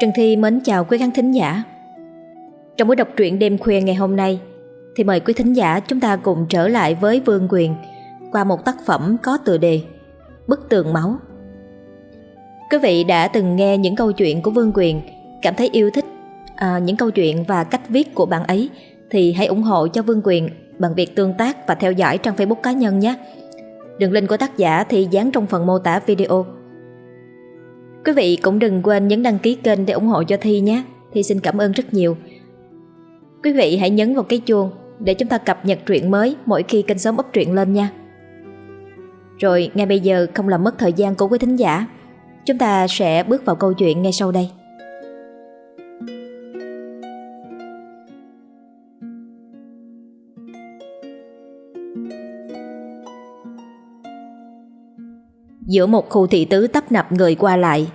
Trần Thi mến chào quý khán thính giả. Trong buổi đọc truyện đêm khuya ngày hôm nay thì mời quý thính giả chúng ta cùng trở lại với Vương Quyền qua một tác phẩm có tựa đề Bức tường máu. Quý vị đã từng nghe những câu chuyện của Vương Quyền cảm thấy yêu thích à, những câu chuyện và cách viết của bạn ấy thì hãy ủng hộ cho Vương Quyền bằng việc tương tác và theo dõi trang Facebook cá nhân nhé. Đường link của tác giả thì dán trong phần mô tả video. Quý vị cũng đừng quên nhấn đăng ký kênh để ủng hộ cho Thi nhé. Thi xin cảm ơn rất nhiều. Quý vị hãy nhấn vào cái chuông để chúng ta cập nhật truyện mới mỗi khi kênh sớm up truyện lên nha. Rồi ngay bây giờ không làm mất thời gian của quý thính giả, chúng ta sẽ bước vào câu chuyện ngay sau đây. giữa một khu thị tứ tấp nập người qua lại.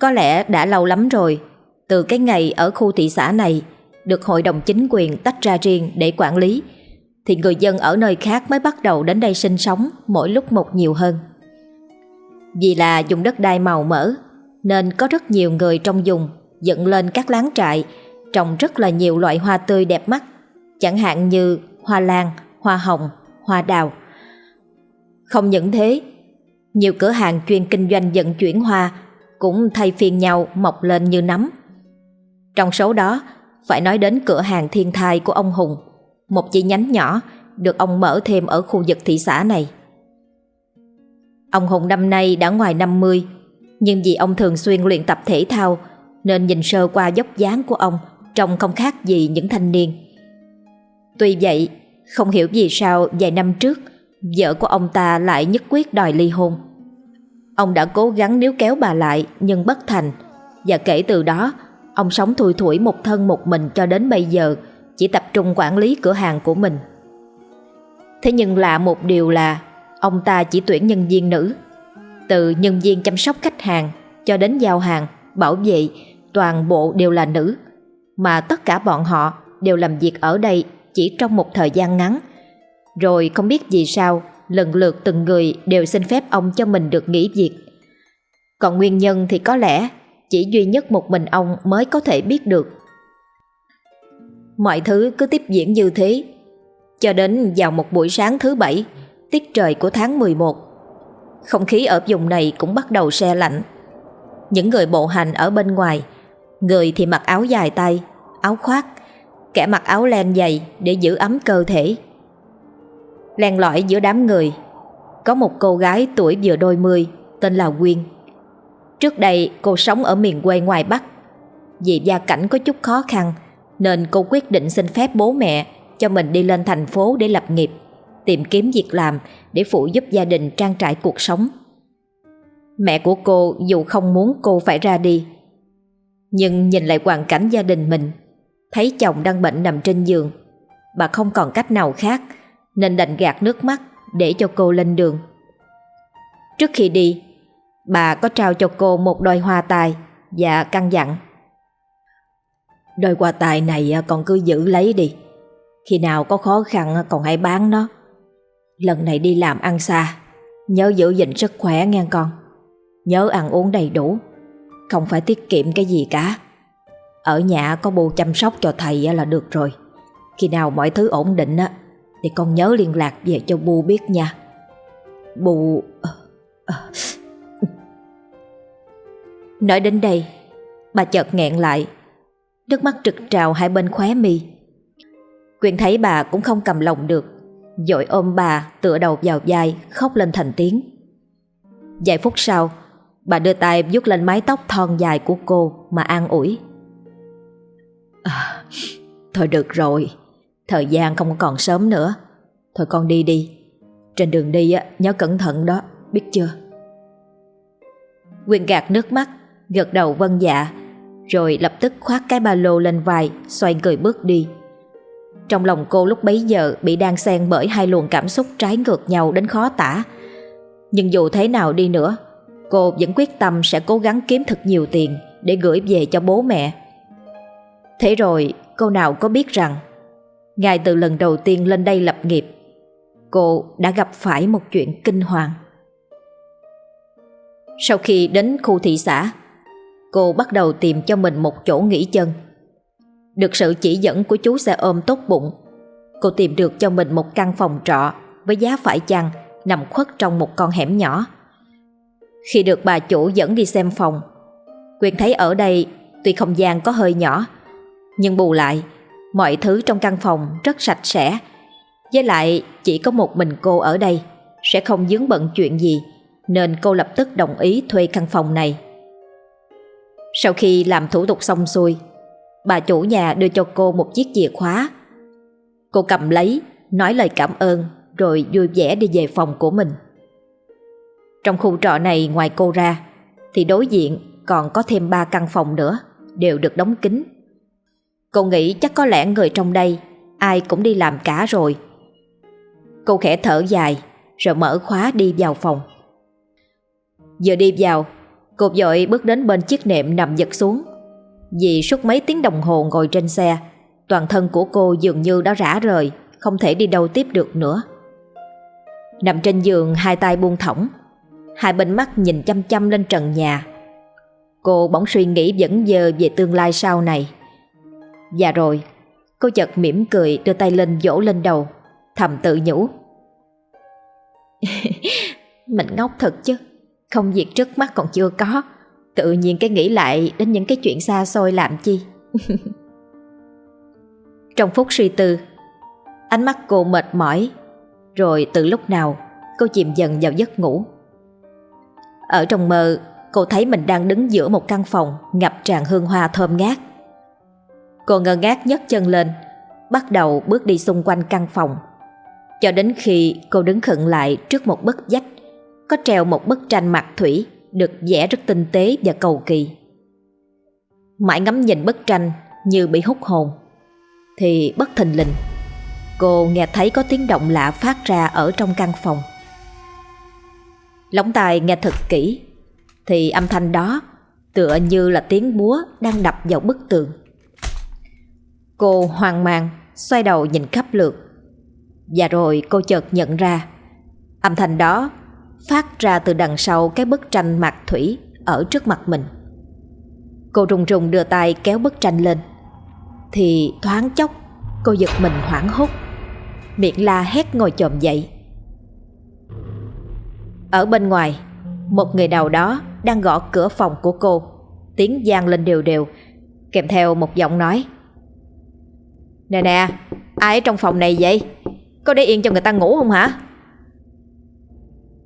Có lẽ đã lâu lắm rồi, từ cái ngày ở khu thị xã này được hội đồng chính quyền tách ra riêng để quản lý, thì người dân ở nơi khác mới bắt đầu đến đây sinh sống mỗi lúc một nhiều hơn. Vì là dùng đất đai màu mỡ, nên có rất nhiều người trong vùng dựng lên các láng trại trồng rất là nhiều loại hoa tươi đẹp mắt, chẳng hạn như hoa lan, hoa hồng, hoa đào. Không những thế, nhiều cửa hàng chuyên kinh doanh vận chuyển hoa cũng thay phiên nhau mọc lên như nấm. Trong số đó, phải nói đến cửa hàng thiên thai của ông Hùng, một chi nhánh nhỏ được ông mở thêm ở khu vực thị xã này. Ông Hùng năm nay đã ngoài 50, nhưng vì ông thường xuyên luyện tập thể thao nên nhìn sơ qua dốc dáng của ông trông không khác gì những thanh niên. Tuy vậy, không hiểu vì sao vài năm trước vợ của ông ta lại nhất quyết đòi ly hôn. Ông đã cố gắng níu kéo bà lại nhưng bất thành và kể từ đó ông sống thui thủi một thân một mình cho đến bây giờ chỉ tập trung quản lý cửa hàng của mình. Thế nhưng lạ một điều là ông ta chỉ tuyển nhân viên nữ. Từ nhân viên chăm sóc khách hàng cho đến giao hàng, bảo vệ toàn bộ đều là nữ mà tất cả bọn họ đều làm việc ở đây chỉ trong một thời gian ngắn. Rồi không biết vì sao lần lượt từng người đều xin phép ông cho mình được nghỉ việc. Còn nguyên nhân thì có lẽ chỉ duy nhất một mình ông mới có thể biết được. Mọi thứ cứ tiếp diễn như thế, cho đến vào một buổi sáng thứ bảy, tiết trời của tháng 11. Không khí ở vùng này cũng bắt đầu se lạnh. Những người bộ hành ở bên ngoài, người thì mặc áo dài tay, áo khoác, kẻ mặc áo len dày để giữ ấm cơ thể. Len lỏi giữa đám người. Có một cô gái tuổi vừa đôi mươi, Tên là Quyên. Trước đây, cô sống ở miền quê ngoài Bắc. Vì gia cảnh có chút khó khăn, Nên cô quyết định xin phép bố mẹ Cho mình đi lên thành phố để lập nghiệp, Tìm kiếm việc làm Để phụ giúp gia đình trang trải cuộc sống. Mẹ của cô dù không muốn cô phải ra đi, Nhưng nhìn lại hoàn cảnh gia đình mình, Thấy chồng đang bệnh nằm trên giường, Bà không còn cách nào khác nên đành gạt nước mắt để cho cô lên đường. Trước khi đi, bà có trao cho cô một đôi hoa tài và căn dặn. Đôi hoa tài này còn cứ giữ lấy đi. Khi nào có khó khăn còn hãy bán nó. Lần này đi làm ăn xa, nhớ giữ gìn sức khỏe nghe con. Nhớ ăn uống đầy đủ, không phải tiết kiệm cái gì cả. Ở nhà có bù chăm sóc cho thầy là được rồi. Khi nào mọi thứ ổn định á thì con nhớ liên lạc về cho Bu biết nha. Bu. Ờ, ờ. Nói đến đây Bà chợt nghẹn lại. Nước mắt trực trào hai bên khóe mi. Quyền thấy bà cũng không cầm lòng được Dội ôm bà tựa đầu vào vai Khóc lên thành tiếng. Vài phút sau Bà đưa tay vuốt lên mái tóc thon dài của cô Mà an ủi. À, Thôi được rồi. Thời gian không còn sớm nữa. Thôi con đi đi. Trên đường đi á, nhớ cẩn thận đó Biết chưa? Quyên gạt nước mắt Gật đầu vân dạ Rồi lập tức khoác cái ba lô lên vai Xoay người bước đi. Trong lòng cô lúc bấy giờ Bị đang xen bởi hai luồng cảm xúc trái ngược nhau đến khó tả. Nhưng dù thế nào đi nữa Cô vẫn quyết tâm sẽ cố gắng kiếm thật nhiều tiền Để gửi về cho bố mẹ. Thế rồi cô nào có biết rằng ngay từ lần đầu tiên lên đây lập nghiệp, cô đã gặp phải một chuyện kinh hoàng. Sau khi đến khu thị xã, Cô bắt đầu tìm cho mình một chỗ nghỉ chân. Được sự chỉ dẫn của chú xe ôm tốt bụng Cô tìm được cho mình một căn phòng trọ Với giá phải chăng Nằm khuất trong một con hẻm nhỏ. Khi được bà chủ dẫn đi xem phòng Quyền thấy ở đây Tuy không gian có hơi nhỏ Nhưng bù lại Mọi thứ trong căn phòng rất sạch sẽ. Với lại, chỉ có một mình cô ở đây. Sẽ không dướng bận chuyện gì, Nên cô lập tức đồng ý thuê căn phòng này. Sau khi làm thủ tục xong xuôi, Bà chủ nhà đưa cho cô một chiếc chìa khóa. Cô cầm lấy, Nói lời cảm ơn, Rồi vui vẻ đi về phòng của mình. Trong khu trọ này ngoài cô ra, Thì đối diện còn có thêm ba căn phòng nữa, Đều được đóng kín. Cô nghĩ chắc có lẽ người trong đây, Ai cũng đi làm cả rồi. Cô khẽ thở dài, Rồi mở khóa đi vào phòng. Giờ đi vào, Cô dội bước đến bên chiếc nệm nằm giật xuống. Vì suốt mấy tiếng đồng hồ ngồi trên xe, Toàn thân của cô dường như đã rã rời, Không thể đi đâu tiếp được nữa. Nằm trên giường, hai tay buông thõng, Hai bên mắt nhìn chăm chăm lên trần nhà. Cô bỗng suy nghĩ vẫn dơ về tương lai sau này. Và rồi. Cô chợt mỉm cười, đưa tay lên vỗ lên đầu. Thầm tự nhủ. Mình ngốc thật chứ. Không việc trước mắt còn chưa có. Tự nhiên cái nghĩ lại đến những cái chuyện xa xôi làm chi? Trong phút suy tư, Ánh mắt cô mệt mỏi. Rồi từ lúc nào, Cô chìm dần vào giấc ngủ. Ở trong mơ, Cô thấy mình đang đứng giữa một căn phòng Ngập tràn hương hoa thơm ngát. Cô ngơ ngác nhấc chân lên, Bắt đầu bước đi xung quanh căn phòng. Cho đến khi cô đứng khựng lại Trước một bức vách, Có treo một bức tranh mặt thủy Được vẽ rất tinh tế và cầu kỳ. Mãi ngắm nhìn bức tranh Như bị hút hồn, Thì bất thình lình, Cô nghe thấy có tiếng động lạ phát ra Ở trong căn phòng. Lóng tai nghe thật kỹ, thì âm thanh đó tựa như là tiếng búa đang đập vào bức tường. Cô hoang mang, xoay đầu nhìn khắp lượt. Và rồi cô chợt nhận ra, âm thanh đó phát ra từ đằng sau cái bức tranh mặt thủy ở trước mặt mình. Cô rùng rùng đưa tay kéo bức tranh lên. Thì thoáng chốc, cô giật mình hoảng hốt, miệng la hét ngồi chồm dậy. Ở bên ngoài, một người nào đó đang gõ cửa phòng của cô Tiếng gian lên đều đều Kèm theo một giọng nói Nè nè, Ai ở trong phòng này vậy? Có để yên cho người ta ngủ không hả?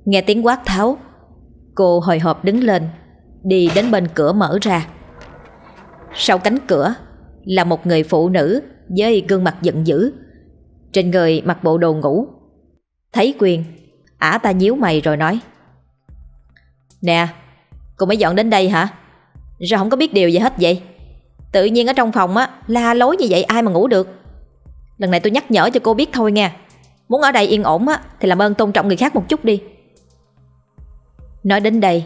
Nghe tiếng quát tháo, Cô hồi hộp đứng lên, Đi đến bên cửa mở ra. Sau cánh cửa Là một người phụ nữ Với gương mặt giận dữ. Trên người mặc bộ đồ ngủ. Thấy quyền, Ả ta nhíu mày rồi nói. Nè, Cô mới dọn đến đây hả? Sao không có biết điều gì hết vậy? Tự nhiên ở trong phòng á, La lối như vậy ai mà ngủ được? Lần này tôi nhắc nhở cho cô biết thôi nha. Muốn ở đây yên ổn á, Thì làm ơn tôn trọng người khác một chút đi. Nói đến đây,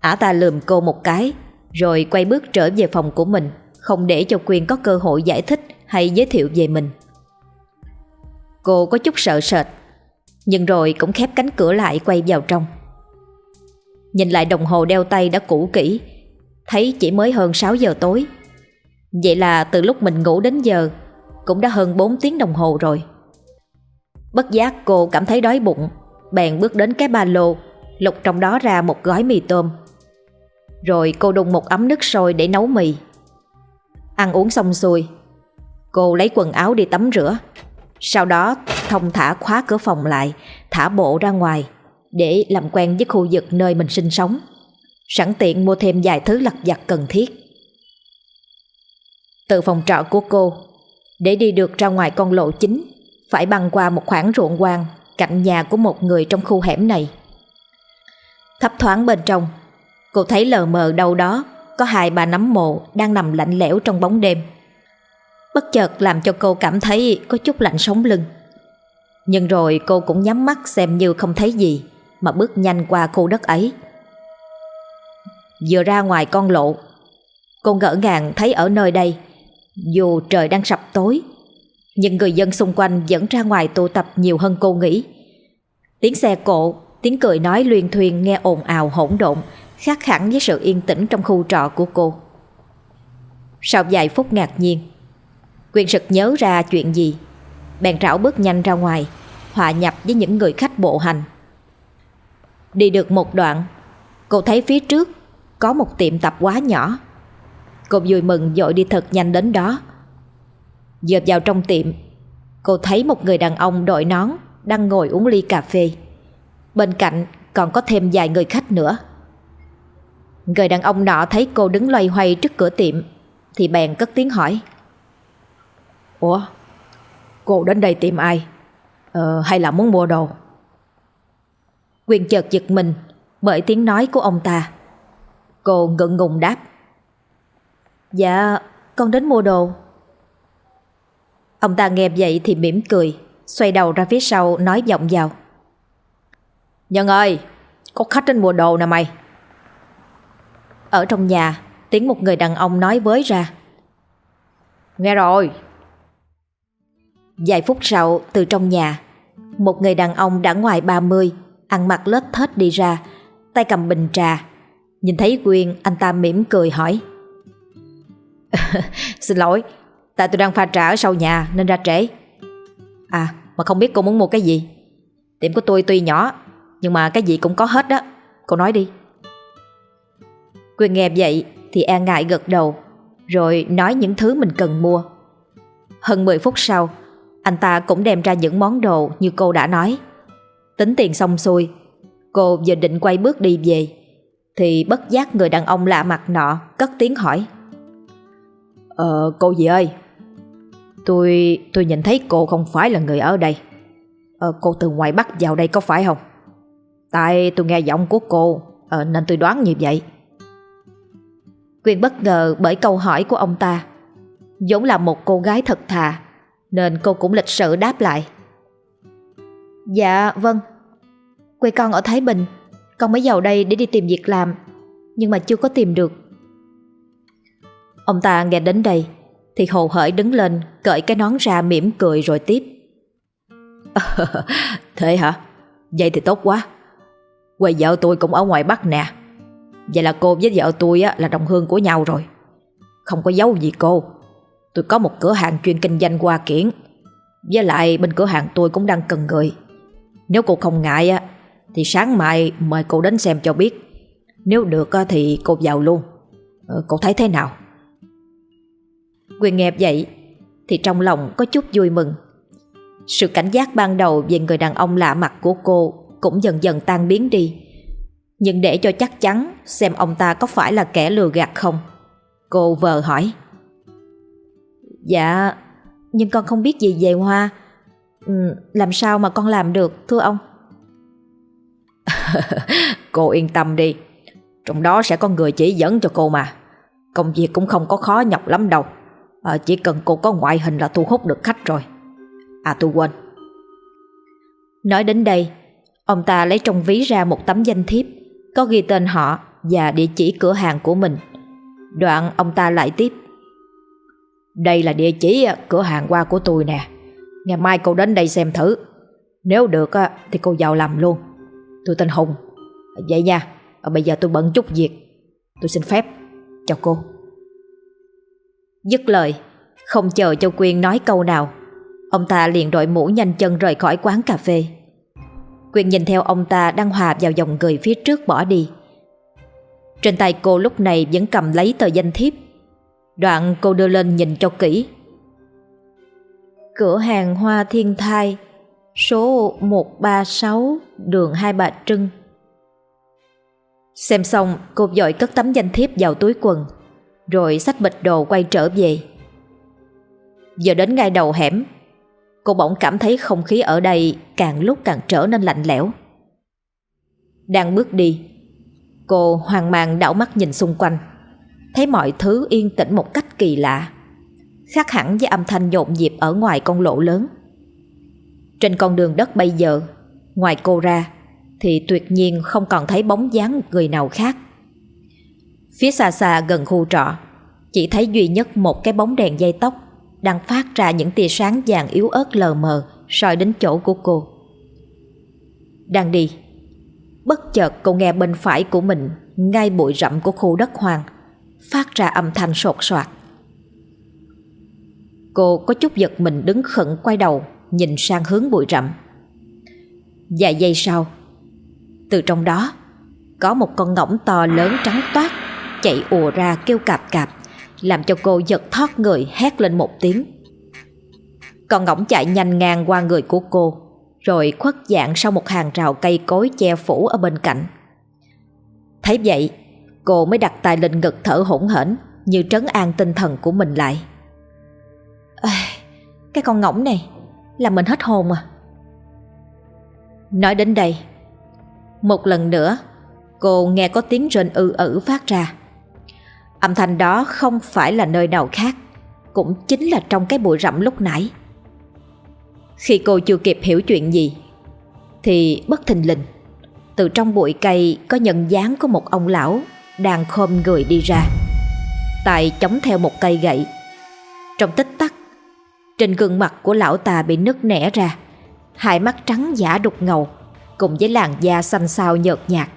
Ả ta lườm cô một cái, Rồi quay bước trở về phòng của mình, Không để cho Quyên có cơ hội giải thích Hay giới thiệu về mình. Cô có chút sợ sệt, Nhưng rồi cũng khép cánh cửa lại quay vào trong. Nhìn lại đồng hồ đeo tay đã cũ kỹ, Thấy chỉ mới hơn 6 giờ tối. Vậy là từ lúc mình ngủ đến giờ Cũng đã hơn 4 tiếng đồng hồ rồi. Bất giác cô cảm thấy đói bụng Bèn bước đến cái ba lô Lục trong đó ra một gói mì tôm. Rồi cô đun một ấm nước sôi để nấu mì. Ăn uống xong xuôi Cô lấy quần áo đi tắm rửa. Sau đó thông thả khóa cửa phòng lại Thả bộ ra ngoài để làm quen với khu vực nơi mình sinh sống, sẵn tiện mua thêm vài thứ lặt vặt cần thiết. Từ phòng trọ của cô, để đi được ra ngoài con lộ chính, phải băng qua một khoảng ruộng quang cạnh nhà của một người trong khu hẻm này. Thấp thoáng bên trong, cô thấy lờ mờ đâu đó có hai bà nấm mộ đang nằm lạnh lẽo trong bóng đêm. Bất chợt làm cho cô cảm thấy có chút lạnh sống lưng. Nhưng rồi cô cũng nhắm mắt xem như không thấy gì mà bước nhanh qua khu đất ấy. Vừa ra ngoài con lộ, cô ngỡ ngàng thấy ở nơi đây, dù trời đang sập tối, nhưng người dân xung quanh vẫn ra ngoài tụ tập nhiều hơn cô nghĩ. Tiếng xe cộ, tiếng cười nói luyên thuyên nghe ồn ào hỗn độn, khác hẳn với sự yên tĩnh trong khu trọ của cô. Sau vài phút ngạc nhiên, Quyền sực nhớ ra chuyện gì, bèn rảo bước nhanh ra ngoài, hòa nhập với những người khách bộ hành. Đi được một đoạn, cô thấy phía trước có một tiệm tạp hóa nhỏ. Cô vui mừng dội đi thật nhanh đến đó. Dợp vào trong tiệm, cô thấy một người đàn ông đội nón đang ngồi uống ly cà phê. Bên cạnh còn có thêm vài người khách nữa. Người đàn ông nọ thấy cô đứng loay hoay trước cửa tiệm thì bèn cất tiếng hỏi. Ủa, cô đến đây tìm ai? Ờ, hay là muốn mua đồ? Quyền chợt giật mình bởi tiếng nói của ông ta. Cô ngượng ngùng đáp. Dạ, con đến mua đồ. Ông ta nghe vậy thì mỉm cười, xoay đầu ra phía sau nói giọng vào. Nhân ơi, có khách đến mua đồ nè mày. Ở trong nhà, tiếng một người đàn ông nói với ra. Nghe rồi. Vài phút sau, từ trong nhà, một người đàn ông đã ngoài 30, ăn mặc lết thết đi ra, tay cầm bình trà. Nhìn thấy Quyên, anh ta mỉm cười hỏi. Xin lỗi, tại tôi đang pha trà ở sau nhà nên ra trễ. À, mà không biết cô muốn mua cái gì? Tiệm của tôi tuy nhỏ, nhưng mà cái gì cũng có hết đó. Cô nói đi. Quyên nghe vậy thì e ngại gật đầu, rồi nói những thứ mình cần mua. Hơn 10 phút sau, anh ta cũng đem ra những món đồ như cô đã nói. Tính tiền xong xuôi, cô vừa định quay bước đi về, thì bất giác người đàn ông lạ mặt nọ cất tiếng hỏi. Ờ, cô gì ơi? Tôi, tôi nhìn thấy cô không phải là người ở đây. Ờ, cô từ ngoài Bắc vào đây có phải không? Tại tôi nghe giọng của cô, ờ, nên tôi đoán như vậy. Quyên bất ngờ bởi câu hỏi của ông ta. vốn là một cô gái thật thà, nên cô cũng lịch sự đáp lại. Dạ, vâng. Quê con ở Thái Bình, con mới vào đây để đi tìm việc làm, nhưng mà chưa có tìm được. Ông ta nghe đến đây thì hồ hởi đứng lên cởi cái nón ra mỉm cười rồi tiếp. Thế hả? Vậy thì tốt quá. Quầy vợ tôi cũng ở ngoài Bắc nè. Vậy là cô với vợ tôi á, là đồng hương của nhau rồi. Không có giấu gì cô. Tôi có một cửa hàng chuyên kinh doanh hoa kiển. Với lại bên cửa hàng tôi cũng đang cần người. Nếu cô không ngại á, thì sáng mai mời cô đến xem cho biết. Nếu được á, thì cô vào luôn. Ờ, cô thấy thế nào? Quyền nghe vậy thì trong lòng có chút vui mừng. Sự cảnh giác ban đầu về người đàn ông lạ mặt của cô cũng dần dần tan biến đi. Nhưng để cho chắc chắn xem ông ta có phải là kẻ lừa gạt không, cô vờ hỏi. Dạ, nhưng con không biết gì về hoa. Ừ, làm sao mà con làm được, thưa ông? cô yên tâm đi, trong đó sẽ có người chỉ dẫn cho cô mà. Công việc cũng không có khó nhọc lắm đâu. À, chỉ cần cô có ngoại hình là thu hút được khách rồi. À tôi quên. Nói đến đây, ông ta lấy trong ví ra một tấm danh thiếp có ghi tên họ và địa chỉ cửa hàng của mình. Đoạn ông ta lại tiếp. Đây là địa chỉ à, cửa hàng qua của tôi nè. Ngày mai cô đến đây xem thử. Nếu được à, thì cô vào làm luôn. Tôi tên Hùng. Vậy nha, ờ, bây giờ tôi bận chút việc. Tôi xin phép. Chào cô. Dứt lời, không chờ cho Quyên nói câu nào. Ông ta liền đội mũ nhanh chân rời khỏi quán cà phê. Quyên nhìn theo ông ta đang hòa vào dòng người phía trước bỏ đi. Trên tay cô lúc này vẫn cầm lấy tờ danh thiếp. Đoạn cô đưa lên nhìn cho kỹ. Cửa hàng Hoa Thiên Thai, số 136, đường Hai Bà Trưng. Xem xong, cô dội cất tấm danh thiếp vào túi quần, rồi xách bịch đồ quay trở về. Giờ đến ngay đầu hẻm, cô bỗng cảm thấy không khí ở đây càng lúc càng trở nên lạnh lẽo. Đang bước đi, cô hoang mang đảo mắt nhìn xung quanh, thấy mọi thứ yên tĩnh một cách kỳ lạ, khác hẳn với âm thanh nhộn nhịp ở ngoài con lộ lớn. Trên con đường đất bây giờ, ngoài cô ra, thì tuyệt nhiên không còn thấy bóng dáng người nào khác. Phía xa xa gần khu trọ, chỉ thấy duy nhất một cái bóng đèn dây tóc đang phát ra những tia sáng vàng yếu ớt lờ mờ soi đến chỗ của cô. Đang đi, bất chợt cô nghe bên phải của mình ngay bụi rậm của khu đất hoang, phát ra âm thanh sột soạt. Cô có chút giật mình đứng khẩn quay đầu, nhìn sang hướng bụi rậm. Vài giây sau, từ trong đó có một con ngỗng to lớn trắng toát chạy ùa ra kêu cạp cạp, làm cho cô giật thoát người hét lên một tiếng. Con ngỗng chạy nhanh ngang qua người của cô, rồi khuất dạng sau một hàng rào cây cối che phủ ở bên cạnh. Thấy vậy, cô mới đặt tay lên ngực thở hổn hển như trấn an tinh thần của mình lại. À, cái con ngỗng này, làm mình hết hồn à. Nói đến đây, một lần nữa cô nghe có tiếng rên ư ử phát ra. Âm thanh đó không phải là nơi nào khác, cũng chính là trong cái bụi rậm lúc nãy. Khi cô chưa kịp hiểu chuyện gì, thì bất thình lình, từ trong bụi cây có nhận dáng của một ông lão đang khom người đi ra. Tài chống theo một cây gậy. Trong tích tắc, trên gương mặt của lão ta bị nứt nẻ ra, hai mắt trắng giả đục ngầu, cùng với làn da xanh xao nhợt nhạt.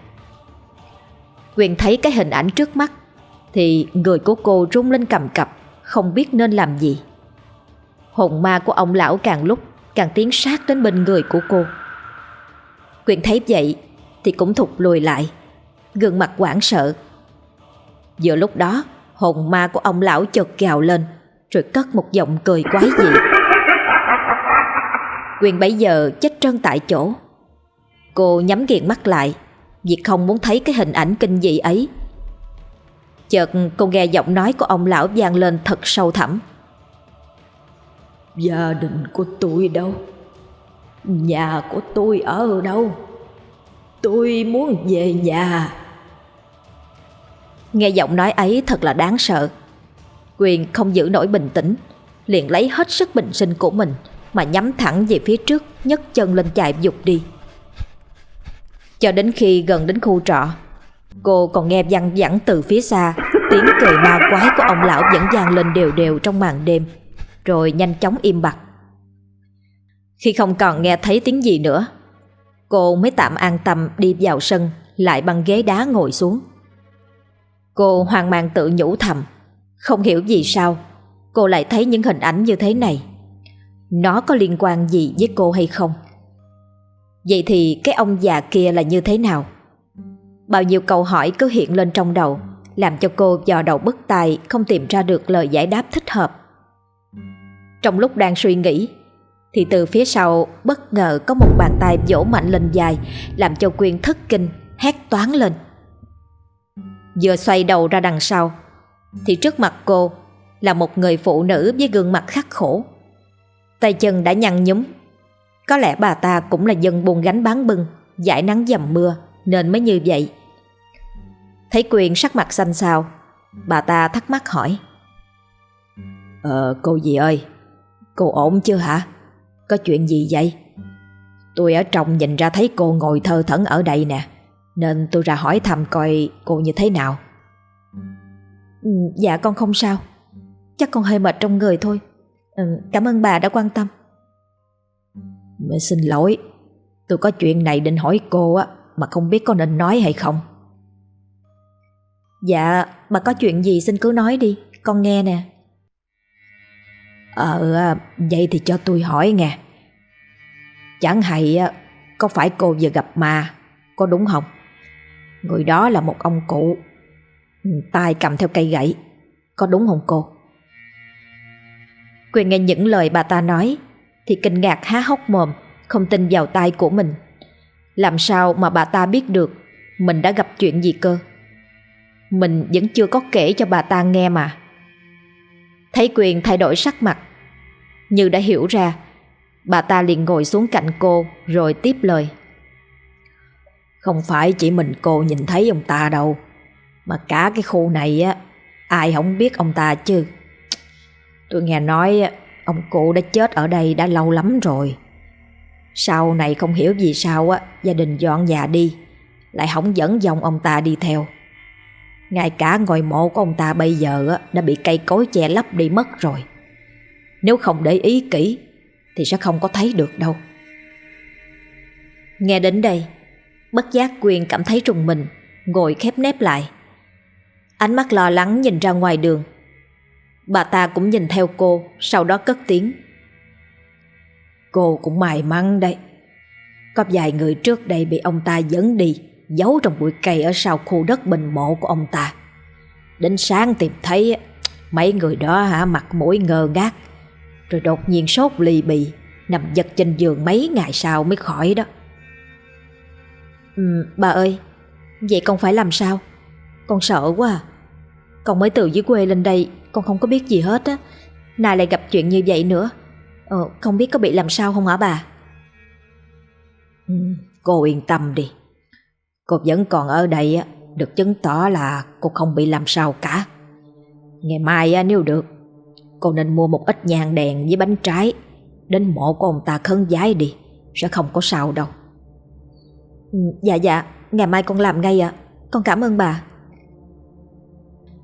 Quyền thấy cái hình ảnh trước mắt thì người của cô rung lên cầm cập, không biết nên làm gì. Hồn ma của ông lão càng lúc càng tiến sát đến bên người của cô. Quyền thấy vậy thì cũng thụt lùi lại, gương mặt hoảng sợ. Giữa lúc đó, hồn ma của ông lão chợt gào lên, rồi cất một giọng cười quái dị. Quyền bấy giờ chết trân tại chỗ. Cô nhắm nghiền mắt lại, vì không muốn thấy cái hình ảnh kinh dị ấy. Chợt cô nghe giọng nói của ông lão vang lên thật sâu thẳm. Gia đình của tôi đâu? Nhà của tôi ở đâu? Tôi muốn về nhà. Nghe giọng nói ấy thật là đáng sợ. Quyền không giữ nổi bình tĩnh, liền lấy hết sức bình sinh của mình mà nhắm thẳng về phía trước, nhấc chân lên chạy dục đi. Cho đến khi gần đến khu trọ, cô còn nghe văng vẳng từ phía xa tiếng cười ma quái của ông lão vẫn vang lên đều đều trong màn đêm rồi nhanh chóng im bặt. Khi không còn nghe thấy tiếng gì nữa, cô mới tạm an tâm đi vào sân, lại băng ghế đá ngồi xuống. Cô hoang mang tự nhủ thầm, không hiểu vì sao cô lại thấy những hình ảnh như thế này. Nó có liên quan gì với cô hay không? Vậy thì cái ông già kia là như thế nào? Bao nhiêu câu hỏi cứ hiện lên trong đầu, làm cho cô dò đầu bất tài không tìm ra được lời giải đáp thích hợp. Trong lúc đang suy nghĩ Thì từ phía sau bất ngờ có một bàn tay vỗ mạnh lên dài Làm cho Quyên thất kinh Hét toán lên. Vừa xoay đầu ra đằng sau Thì trước mặt cô Là một người phụ nữ với gương mặt khắc khổ. Tay chân đã nhăn nhúm Có lẽ bà ta cũng là dân buôn gánh bán bưng Giải nắng dầm mưa Nên mới như vậy. Thấy Quyên sắc mặt xanh xao Bà ta thắc mắc hỏi. Ờ cô gì ơi Cô ổn chưa hả? Có chuyện gì vậy? Tôi ở trong nhìn ra thấy cô ngồi thơ thẩn ở đây nè Nên tôi ra hỏi thăm coi cô như thế nào. Ừ, Dạ con không sao Chắc con hơi mệt trong người thôi. Ừ, Cảm ơn bà đã quan tâm. Mình xin lỗi Tôi có chuyện này định hỏi cô á Mà không biết có nên nói hay không. Dạ bà có chuyện gì xin cứ nói đi Con nghe nè Ờ, à, vậy thì cho tôi hỏi nghe. Chẳng hay à, có phải cô vừa gặp ma, có đúng không? Người đó là một ông cụ, tay cầm theo cây gậy, có đúng không cô? Quyền nghe những lời bà ta nói thì kinh ngạc há hốc mồm, không tin vào tai của mình. Làm sao mà bà ta biết được mình đã gặp chuyện gì cơ? Mình vẫn chưa có kể cho bà ta nghe mà. Thấy Quyền thay đổi sắc mặt, Như đã hiểu ra, Bà ta liền ngồi xuống cạnh cô Rồi tiếp lời. Không phải chỉ mình cô nhìn thấy ông ta đâu, Mà cả cái khu này á, Ai không biết ông ta chứ. Tôi nghe nói Ông cụ đã chết ở đây đã lâu lắm rồi. Sau này không hiểu vì sao á, Gia đình dọn nhà đi, Lại không dẫn dòng ông ta đi theo ngay cả ngôi mộ của ông ta bây giờ đã bị cây cối che lấp đi mất rồi. Nếu không để ý kỹ thì sẽ không có thấy được đâu. Nghe đến đây, bất giác quyền cảm thấy trùng mình, Ngồi khép nép lại. Ánh mắt lo lắng nhìn ra ngoài đường. Bà ta cũng nhìn theo cô Sau đó cất tiếng. Cô cũng may mắn đấy. Có vài người trước đây bị ông ta dẫn đi. Giấu trong bụi cây ở sau khu đất bình mộ của ông ta. Đến sáng tìm thấy Mấy người đó hả mặt mũi ngơ ngác. Rồi đột nhiên sốt lì bì Nằm giật trên giường mấy ngày sau mới khỏi đó. Ừ, Bà ơi Vậy con phải làm sao? Con sợ quá à. Con mới từ dưới quê lên đây Con không có biết gì hết á. Nay lại gặp chuyện như vậy nữa. Ờ, không biết có bị làm sao không hả bà? Ừ, Cô yên tâm đi. Cô vẫn còn ở đây Được chứng tỏ là cô không bị làm sao cả. Ngày mai nếu được Cô nên mua một ít nhang đèn với bánh trái. Đến mộ của ông ta khấn giái đi Sẽ không có sao đâu. Ừ, Dạ dạ Ngày mai con làm ngay ạ. Con cảm ơn bà.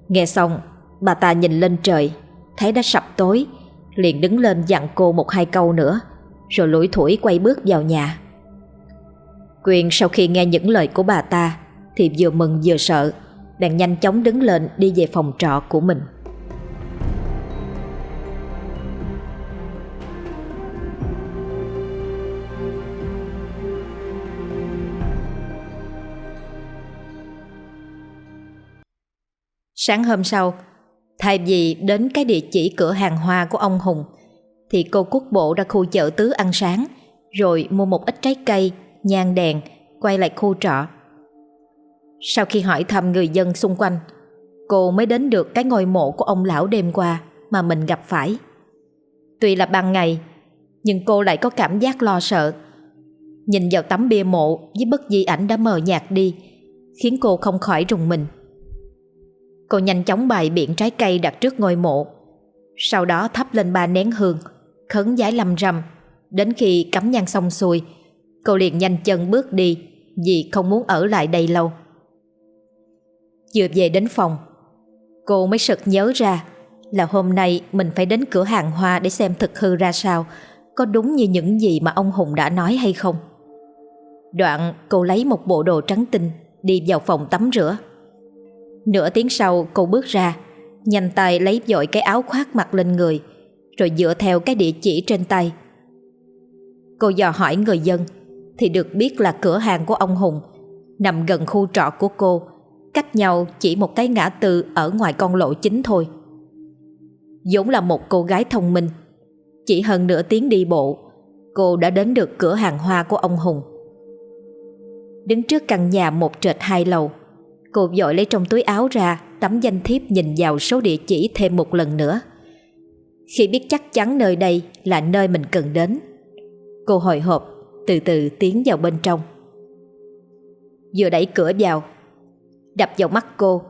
Nghe xong Bà ta nhìn lên trời Thấy đã sập tối Liền đứng lên dặn cô một hai câu nữa Rồi lủi thủi quay bước vào nhà. Quyền sau khi nghe những lời của bà ta Thì vừa mừng vừa sợ. Bèn nhanh chóng đứng lên đi về phòng trọ của mình. Sáng hôm sau, thay vì đến cái địa chỉ cửa hàng hoa của ông Hùng, thì cô quốc bộ ra khu chợ tứ ăn sáng, rồi mua một ít trái cây, nhang đèn, quay lại khu trọ. Sau khi hỏi thăm người dân xung quanh, cô mới đến được cái ngôi mộ của ông lão đêm qua mà mình gặp phải. Tuy là ban ngày, nhưng cô lại có cảm giác lo sợ. Nhìn vào tấm bia mộ với bất di ảnh đã mờ nhạt đi, khiến cô không khỏi rùng mình. Cô nhanh chóng bày biện trái cây đặt trước ngôi mộ Sau đó thắp lên ba nén hương Khấn giải lâm râm Đến khi cắm nhang xong xuôi Cô liền nhanh chân bước đi, Vì không muốn ở lại đây lâu. Vừa về đến phòng, Cô mới sực nhớ ra Là hôm nay mình phải đến cửa hàng hoa Để xem thực hư ra sao, Có đúng như những gì mà ông Hùng đã nói hay không. Đoạn, cô lấy một bộ đồ trắng tinh, Đi vào phòng tắm rửa. Nửa tiếng sau, cô bước ra, Nhanh tay lấy dội cái áo khoác mặc lên người, Rồi dựa theo cái địa chỉ trên tay. Cô dò hỏi người dân thì được biết là cửa hàng của ông Hùng. Nằm gần khu trọ của cô, Cách nhau chỉ một cái ngã tư Ở ngoài con lộ chính thôi. Dũng là một cô gái thông minh. Chỉ hơn nửa tiếng đi bộ, Cô đã đến được cửa hàng hoa của ông Hùng. Đứng trước căn nhà một trệt hai lầu, Cô vội lấy trong túi áo ra, Tấm danh thiếp nhìn vào số địa chỉ thêm một lần nữa. Khi biết chắc chắn nơi đây là nơi mình cần đến, Cô hồi hộp từ từ tiến vào bên trong Vừa đẩy cửa vào Đập vào mắt cô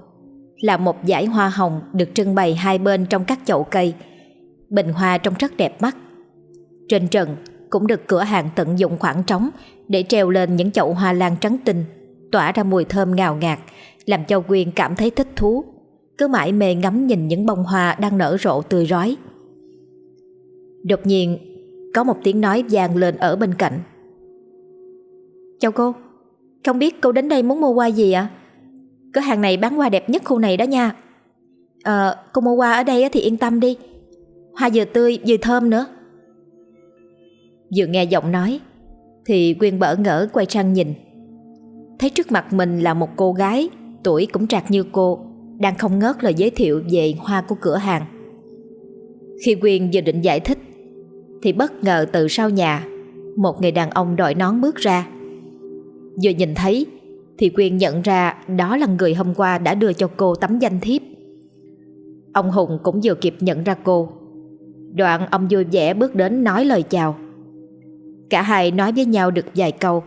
Là một dải hoa hồng Được trưng bày hai bên trong các chậu cây Bình hoa trông rất đẹp mắt Trên trần cũng được cửa hàng tận dụng khoảng trống Để treo lên những chậu hoa lan trắng tinh Tỏa ra mùi thơm ngào ngạt làm cho Quyên cảm thấy thích thú, cứ mãi mê ngắm nhìn những bông hoa đang nở rộ tươi rói. Đột nhiên, có một tiếng nói vang lên ở bên cạnh. Chào cô, không biết cô đến đây muốn mua hoa gì ạ? Cửa hàng này bán hoa đẹp nhất khu này đó nha. Ờ, cô mua hoa ở đây thì yên tâm đi. Hoa vừa tươi vừa thơm nữa. Vừa nghe giọng nói, thì Quyên bỡ ngỡ quay sang nhìn. Thấy trước mặt mình là một cô gái tuổi cũng trạc như cô đang không ngớt lời giới thiệu về hoa của cửa hàng. Khi Quyên vừa định giải thích thì bất ngờ từ sau nhà một người đàn ông đội nón bước ra. Vừa nhìn thấy, thì Quyên nhận ra đó là người hôm qua đã đưa cho cô tấm danh thiếp. Ông Hùng cũng vừa kịp nhận ra cô. Đoạn ông vui vẻ bước đến nói lời chào. Cả hai nói với nhau được vài câu,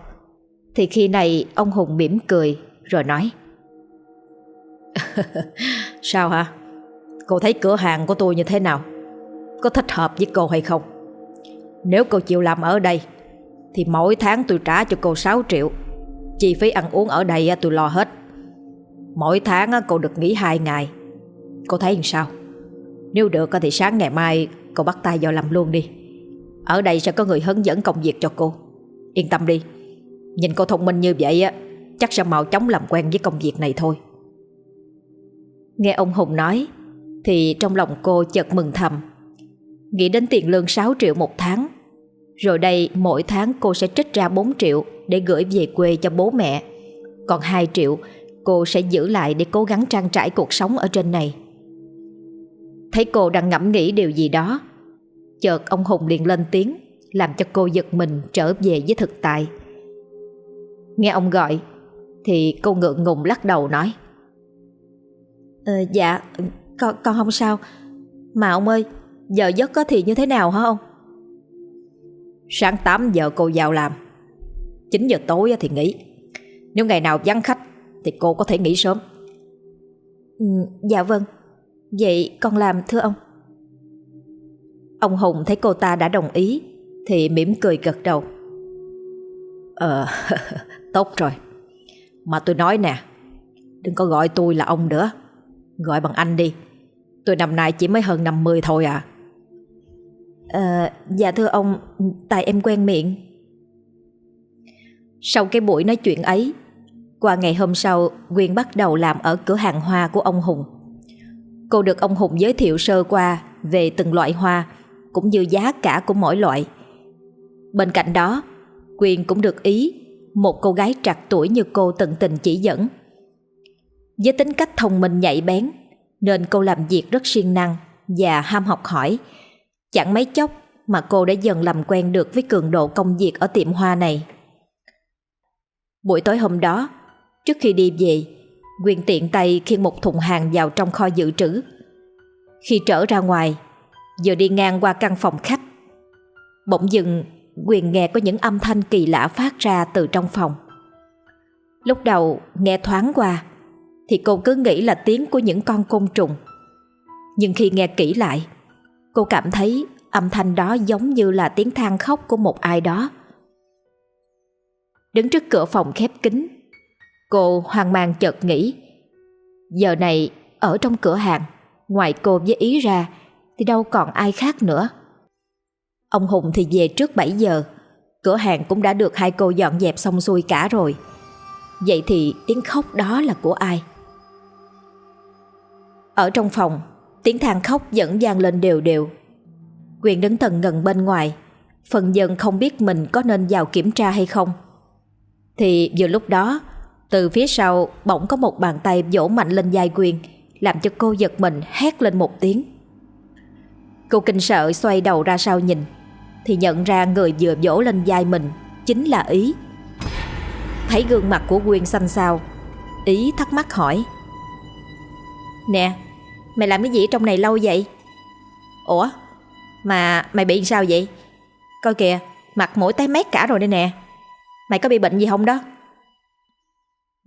thì khi này ông Hùng mỉm cười rồi nói Sao hả? Cô thấy cửa hàng của tôi như thế nào? Có thích hợp với cô hay không? Nếu cô chịu làm ở đây, Thì mỗi tháng tôi trả cho cô 6 triệu Chi phí ăn uống ở đây tôi lo hết. Mỗi tháng cô được nghỉ 2 ngày. Cô thấy làm sao? Nếu được thì sáng ngày mai Cô bắt tay vào làm luôn đi. Ở đây sẽ có người hướng dẫn công việc cho cô. Yên tâm đi. Nhìn cô thông minh như vậy Chắc sẽ mau chóng làm quen với công việc này thôi. Nghe ông Hùng nói, Thì trong lòng cô chợt mừng thầm. Nghĩ đến tiền lương 6 triệu một tháng, Rồi đây mỗi tháng cô sẽ trích ra 4 triệu. Để gửi về quê cho bố mẹ. Còn 2 triệu Cô sẽ giữ lại để cố gắng trang trải cuộc sống ở trên này. Thấy cô đang ngẫm nghĩ điều gì đó Chợt ông Hùng liền lên tiếng Làm cho cô giật mình trở về với thực tại. Nghe ông gọi Thì cô ngượng ngùng lắc đầu nói ờ, Dạ con, con không sao. Mà ông ơi Giờ giấc có thì như thế nào hả ông? Sáng 8 giờ cô vào làm 9 giờ tối thì nghỉ. Nếu ngày nào vắng khách Thì cô có thể nghỉ sớm. Ừ, Dạ vâng. Vậy con làm thưa ông. Ông Hùng thấy cô ta đã đồng ý Thì mỉm cười gật đầu. Ờ Tốt rồi. Mà tôi nói nè Đừng có gọi tôi là ông nữa. Gọi bằng anh đi. Tôi năm nay chỉ mới hơn 50 thôi à. Ờ Dạ thưa ông Tại em quen miệng sau cái buổi nói chuyện ấy, Qua ngày hôm sau, Quyên bắt đầu làm ở cửa hàng hoa của ông Hùng. Cô được ông Hùng giới thiệu sơ qua Về từng loại hoa, Cũng như giá cả của mỗi loại. Bên cạnh đó, Quyên cũng được ý Một cô gái trạc tuổi như cô tận tình chỉ dẫn. Với tính cách thông minh nhạy bén, Nên cô làm việc rất siêng năng Và ham học hỏi. Chẳng mấy chốc mà cô đã dần làm quen được với cường độ công việc ở tiệm hoa này. Buổi tối hôm đó, trước khi đi về, Quyền tiện tay khiêng một thùng hàng vào trong kho dự trữ. Khi trở ra ngoài, vừa đi ngang qua căn phòng khách, bỗng dừng Quyền nghe có những âm thanh kỳ lạ phát ra từ trong phòng. Lúc đầu nghe thoáng qua, thì cô cứ nghĩ là tiếng của những con côn trùng. Nhưng khi nghe kỹ lại, Cô cảm thấy âm thanh đó giống như là tiếng than khóc của một ai đó. Đứng trước cửa phòng khép kín, cô hoang mang chợt nghĩ. Giờ này ở trong cửa hàng, ngoài cô với ý ra thì đâu còn ai khác nữa. Ông Hùng thì về trước 7 giờ, cửa hàng cũng đã được hai cô dọn dẹp xong xuôi cả rồi. Vậy thì tiếng khóc đó là của ai? Ở trong phòng, Tiếng than khóc vẫn vang lên đều đều Quyền đứng thần ngần bên ngoài Phần dần không biết mình có nên vào kiểm tra hay không thì vừa lúc đó, Từ phía sau bỗng có một bàn tay vỗ mạnh lên vai Quyền, Làm cho cô giật mình hét lên một tiếng. Cô kinh sợ xoay đầu ra sau nhìn, Thì nhận ra người vừa vỗ lên vai mình Chính là Ý. Thấy gương mặt của Quyên xanh xao, Ý thắc mắc hỏi, Nè, Mày làm cái gì trong này lâu vậy? Ủa, Mà mày bị sao vậy? Coi kìa, Mặt mũi tái mét cả rồi đây nè. Mày có bị bệnh gì không đó?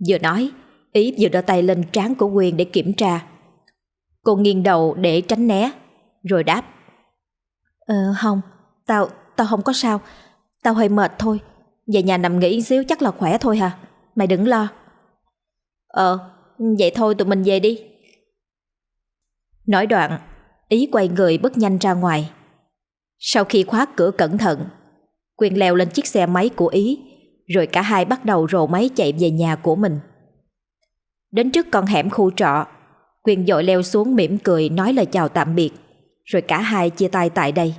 Vừa nói Ý vừa đưa tay lên trán của Quyên để kiểm tra. Cô nghiêng đầu để tránh né Rồi đáp. Ờ không Tao tao không có sao. Tao hơi mệt thôi. Về nhà nằm nghỉ xíu chắc là khỏe thôi hả? Mày đừng lo. Ờ Vậy thôi tụi mình về đi. Nói đoạn, Ý quay người bước nhanh ra ngoài. Sau khi khóa cửa cẩn thận, Quyền leo lên chiếc xe máy của Ý, rồi cả hai bắt đầu rồ máy chạy về nhà của mình. Đến trước con hẻm khu trọ, Quyền dội leo xuống mỉm cười nói lời chào tạm biệt, rồi cả hai chia tay tại đây.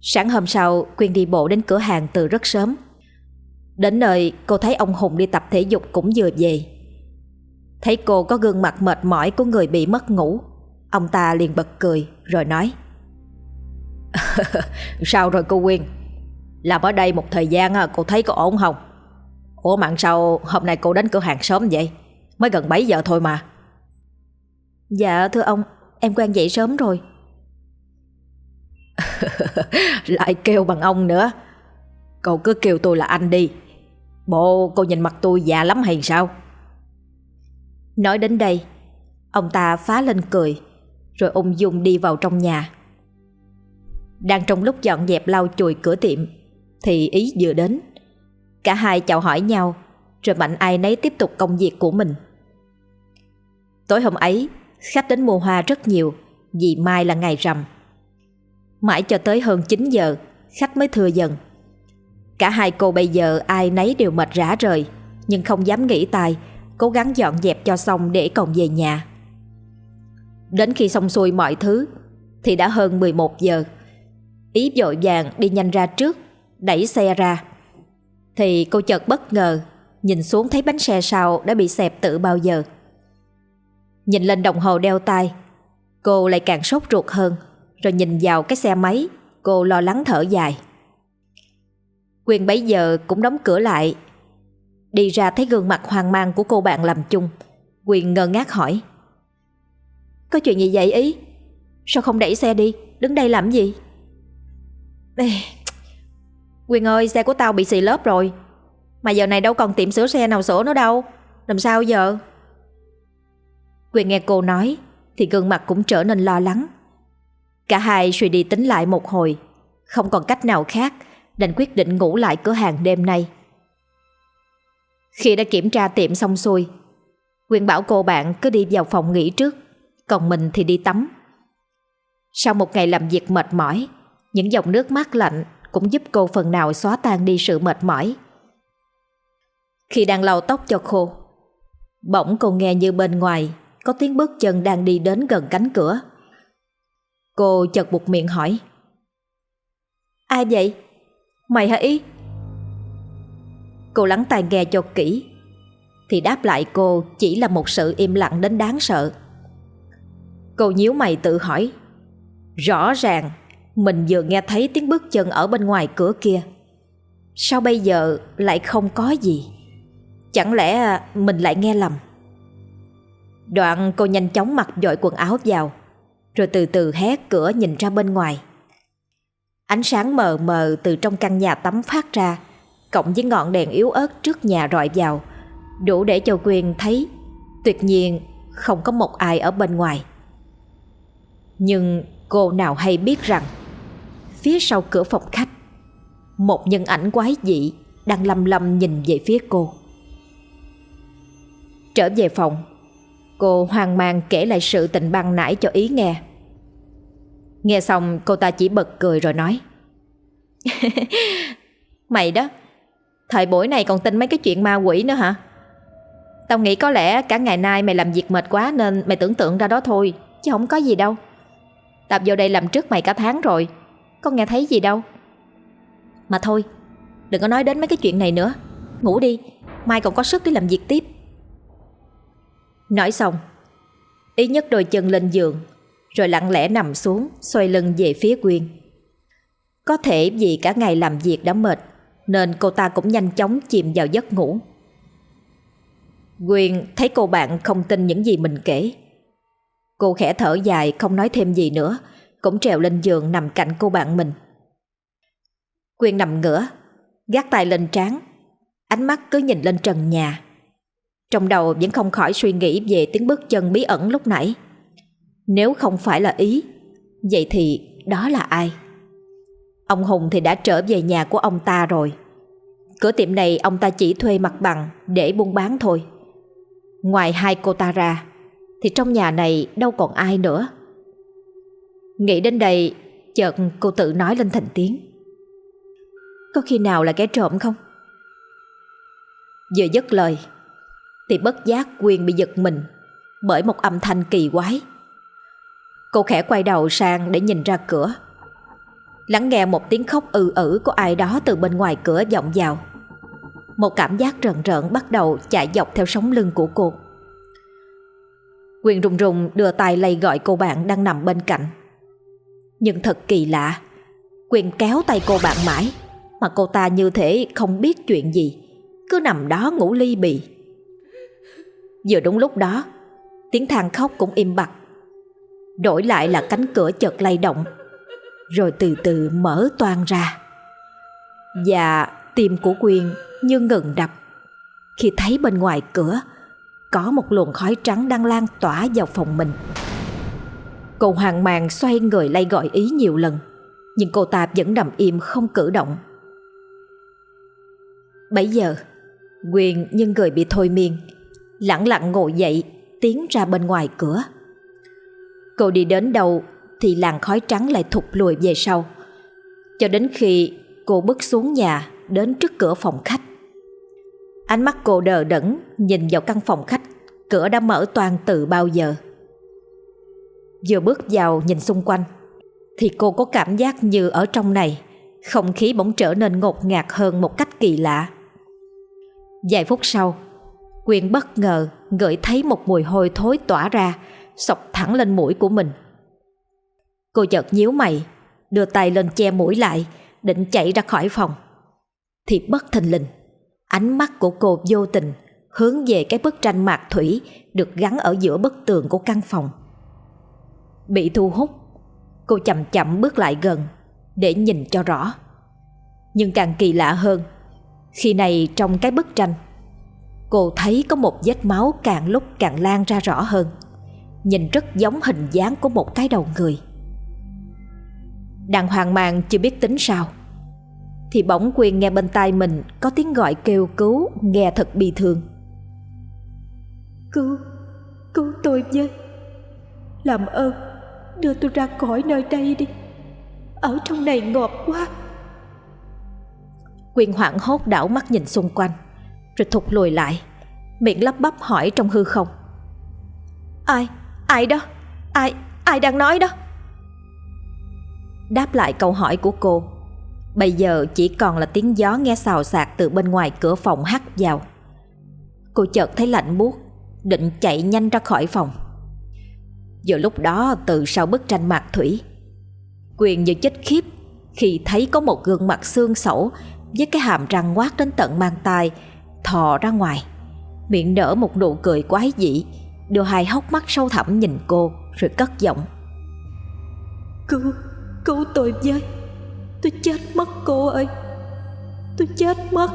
Sáng hôm sau, Quyên đi bộ đến cửa hàng từ rất sớm. Đến nơi, cô thấy ông Hùng đi tập thể dục cũng vừa về. Thấy cô có gương mặt mệt mỏi của người bị mất ngủ Ông ta liền bật cười rồi nói Sao rồi cô Quyên làm ở đây một thời gian cô thấy có ổn không? Ủa mạng sao hôm nay cô đến cửa hàng sớm vậy? Mới gần 7 giờ thôi mà. Dạ thưa ông Em quen dậy sớm rồi. Lại kêu bằng ông nữa. Cậu cứ kêu tôi là anh đi. Bộ cô nhìn mặt tôi già lắm hay sao? Nói đến đây Ông ta phá lên cười Rồi ung dung đi vào trong nhà. Đang trong lúc dọn dẹp lau chùi cửa tiệm thì ý vừa đến. Cả hai chào hỏi nhau, Rồi mạnh ai nấy tiếp tục công việc của mình. Tối hôm ấy, Khách đến mua hoa rất nhiều, Vì mai là ngày rằm. Mãi cho tới hơn 9 giờ, Khách mới thừa dần. Cả hai cô bây giờ ai nấy đều mệt rã rời, Nhưng không dám nghỉ tay Cố gắng dọn dẹp cho xong để còn về nhà. Đến khi xong xuôi mọi thứ, Thì đã hơn 11 giờ. Ý vội vàng đi nhanh ra trước Đẩy xe ra. Thì cô chợt bất ngờ Nhìn xuống thấy bánh xe sau đã bị xẹp tự bao giờ. Nhìn lên đồng hồ đeo tay Cô lại càng sốt ruột hơn Rồi nhìn vào cái xe máy Cô lo lắng thở dài. Quyền bấy giờ cũng đóng cửa lại. Đi ra thấy gương mặt hoang mang của cô bạn làm chung Quyền ngơ ngác hỏi. Có chuyện gì vậy ý? Sao không đẩy xe đi? Đứng đây làm gì? Ê, Quyền ơi, xe của tao bị xì lớp rồi. Mà giờ này đâu còn tiệm sửa xe nào sửa nữa đâu. Làm sao giờ? Quyền nghe cô nói, Thì gương mặt cũng trở nên lo lắng. Cả hai suy đi tính lại một hồi. Không còn cách nào khác, Đành quyết định ngủ lại cửa hàng đêm nay. Khi đã kiểm tra tiệm xong xuôi, Quyền bảo cô bạn cứ đi vào phòng nghỉ trước, Còn mình thì đi tắm. Sau một ngày làm việc mệt mỏi, Những dòng nước mát lạnh cũng giúp cô phần nào xóa tan đi sự mệt mỏi Khi đang lau tóc cho khô, Bỗng cô nghe như bên ngoài Có tiếng bước chân đang đi đến gần cánh cửa Cô chợt buộc miệng hỏi, Ai vậy? Mày hả ý? Cô lắng tai nghe cho kỹ, Thì đáp lại cô chỉ là một sự im lặng đến đáng sợ Cô nhíu mày tự hỏi, Rõ ràng mình vừa nghe thấy tiếng bước chân ở bên ngoài cửa kia. Sao bây giờ lại không có gì? Chẳng lẽ à, mình lại nghe lầm? Đoạn cô nhanh chóng mặc dội quần áo vào, Rồi từ từ hé cửa nhìn ra bên ngoài. Ánh sáng mờ mờ từ trong căn nhà tắm phát ra, Cộng với ngọn đèn yếu ớt trước nhà rọi vào, Đủ để cho Quyên thấy Tuyệt nhiên không có một ai ở bên ngoài. Nhưng cô nào hay biết rằng Phía sau cửa phòng khách, Một nhân ảnh quái dị Đang lầm lầm nhìn về phía cô. Trở về phòng, Cô hoang mang kể lại sự tình băng nãy cho ý nghe. Nghe xong, cô ta chỉ bật cười rồi nói, Mày đó, Thời buổi này còn tin mấy cái chuyện ma quỷ nữa hả? Tao nghĩ có lẽ cả ngày nay mày làm việc mệt quá Nên mày tưởng tượng ra đó thôi, Chứ không có gì đâu. Tao vô đây làm trước mày cả tháng rồi có nghe thấy gì đâu. Mà thôi, Đừng có nói đến mấy cái chuyện này nữa. Ngủ đi, Mai còn có sức để làm việc tiếp. Nói xong, Ý nhất đôi chân lên giường, Rồi lặng lẽ nằm xuống, Xoay lưng về phía Quyên. Có thể vì cả ngày làm việc đã mệt, Nên cô ta cũng nhanh chóng chìm vào giấc ngủ. Quyên thấy cô bạn không tin những gì mình kể. Cô khẽ thở dài, không nói thêm gì nữa cũng trèo lên giường nằm cạnh cô bạn mình Quyên nằm ngửa Gác tay lên trán Ánh mắt cứ nhìn lên trần nhà trong đầu vẫn không khỏi suy nghĩ về tiếng bước chân bí ẩn lúc nãy. Nếu không phải là ý, vậy thì đó là ai? Ông Hùng thì đã trở về nhà của ông ta rồi. Cửa tiệm này ông ta chỉ thuê mặt bằng để buôn bán thôi. Ngoài hai cô ta ra, thì trong nhà này đâu còn ai nữa. Nghĩ đến đây, chợt cô tự nói lên thành tiếng. Có khi nào là kẻ trộm không? Vừa dứt lời, thì bất giác Quyên bị giật mình bởi một âm thanh kỳ quái. Cô khẽ quay đầu sang để nhìn ra cửa. Lắng nghe một tiếng khóc ư ử của ai đó từ bên ngoài cửa vọng vào. Một cảm giác rợn rợn bắt đầu chạy dọc theo sống lưng của cô. Quyền rùng rùng đưa tay lay gọi cô bạn đang nằm bên cạnh. Nhưng thật kỳ lạ, Quyền kéo tay cô bạn mãi, mà cô ta như thể không biết chuyện gì, cứ nằm đó ngủ ly bì. Vừa đúng lúc đó Tiếng than khóc cũng im bặt. Đổi lại là cánh cửa chợt lay động Rồi từ từ mở toan ra. Và tim của Quyên như ngừng đập. Khi thấy bên ngoài cửa Có một luồng khói trắng đang lan tỏa vào phòng mình. Cô hoàng mang xoay người lay gọi ý nhiều lần Nhưng cô ta vẫn nằm im không cử động Bây giờ Quyền như người bị thôi miên lặng lặng ngồi dậy tiến ra bên ngoài cửa cô đi đến đâu thì làn khói trắng lại thụt lùi về sau cho đến khi cô bước xuống nhà đến trước cửa phòng khách. Ánh mắt cô đờ đẫn nhìn vào căn phòng khách, cửa đã mở toàn từ bao giờ. Vừa bước vào nhìn xung quanh, thì cô có cảm giác như ở trong này, không khí bỗng trở nên ngột ngạt hơn một cách kỳ lạ. Vài phút sau, Quyền bất ngờ ngửi thấy một mùi hôi thối tỏa ra, sọc thẳng lên mũi của mình. Cô chợt nhíu mày, đưa tay lên che mũi lại, định chạy ra khỏi phòng. Thì bất thình lình, ánh mắt của cô vô tình hướng về cái bức tranh mạc thủy được gắn ở giữa bức tường của căn phòng. Bị thu hút, cô chậm chậm bước lại gần để nhìn cho rõ. Nhưng càng kỳ lạ hơn, khi này trong cái bức tranh, cô thấy có một vết máu càng lúc càng lan ra rõ hơn, nhìn rất giống hình dáng của một cái đầu người. Đang hoang mang chưa biết tính sao Thì bỗng quyền nghe bên tai mình Có tiếng gọi kêu cứu Nghe thật bi thương Cứu Cứu tôi với Làm ơn Đưa tôi ra khỏi nơi đây đi. Ở trong này ngọt quá. Quyền hoảng hốt đảo mắt nhìn xung quanh Rồi thụt lùi lại Miệng lắp bắp hỏi trong hư không. Ai, ai đó? Ai, ai đang nói đó? Đáp lại câu hỏi của cô Bây giờ chỉ còn là tiếng gió nghe xào xạc từ bên ngoài cửa phòng hắt vào. Cô chợt thấy lạnh buốt Định chạy nhanh ra khỏi phòng Giờ lúc đó từ sau bức tranh mạc thủy. Quyền như chết khiếp Khi thấy có một gương mặt xương sẩu Với cái hàm răng ngoác đến tận mang tai Thò ra ngoài. Miệng nở một nụ cười quái dị Đưa hai hốc mắt sâu thẳm nhìn cô Rồi cất giọng. Cứu Cứu tôi với. Tôi chết mất cô ơi. Tôi chết mất.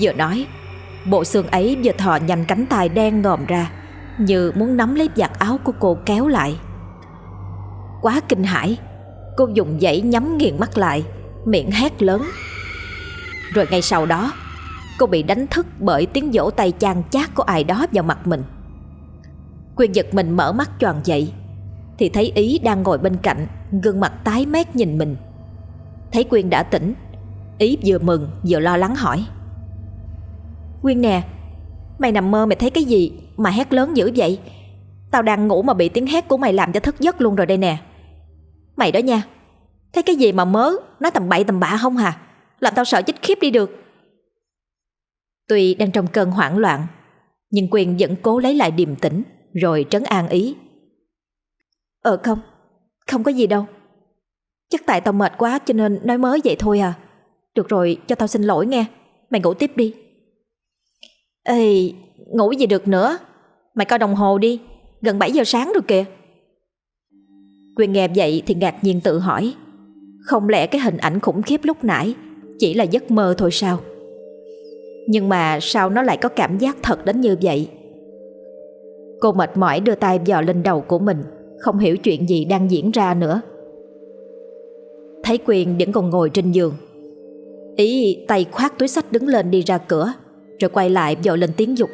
Vừa nói Bộ xương ấy vừa thò nhanh cánh tay đen ngòm ra như muốn nắm lấy giặt áo của cô kéo lại. Quá kinh hãi, Cô dùng dãy nhắm nghiền mắt lại, Miệng hét lớn. Rồi ngay sau đó, Cô bị đánh thức bởi tiếng vỗ tay chan chát của ai đó vào mặt mình. Quyền giật mình mở mắt tròn dậy, thì thấy Ý đang ngồi bên cạnh, Gương mặt tái mét nhìn mình. Thấy Quyên đã tỉnh, Ý vừa mừng vừa lo lắng hỏi. Quyên nè, Mày nằm mơ mày thấy cái gì? Mà hét lớn dữ vậy? Tao đang ngủ mà bị tiếng hét của mày làm cho thức giấc luôn rồi đây nè. Mày đó nha, Thấy cái gì mà mớ, Nói tầm bậy tầm bạ không hả? Làm tao sợ chết khiếp đi được. Tuy đang trong cơn hoảng loạn, Nhưng Quyền vẫn cố lấy lại điềm tĩnh, Rồi trấn an ý. Ờ không Không có gì đâu. Chắc tại tao mệt quá cho nên nói mới vậy thôi à. Được rồi, cho tao xin lỗi nghe. Mày ngủ tiếp đi. Ê ngủ gì được nữa. Mày coi đồng hồ đi, Gần 7 giờ sáng rồi kìa. Quyền nghe vậy thì ngạc nhiên tự hỏi, Không lẽ cái hình ảnh khủng khiếp lúc nãy Chỉ là giấc mơ thôi sao? Nhưng mà sao nó lại có cảm giác thật đến như vậy? Cô mệt mỏi đưa tay dò lên đầu của mình, không hiểu chuyện gì đang diễn ra nữa. Thấy Quyền vẫn còn ngồi trên giường, Ý tay khoát túi sách đứng lên đi ra cửa, Rồi quay lại dội lên tiếng dục.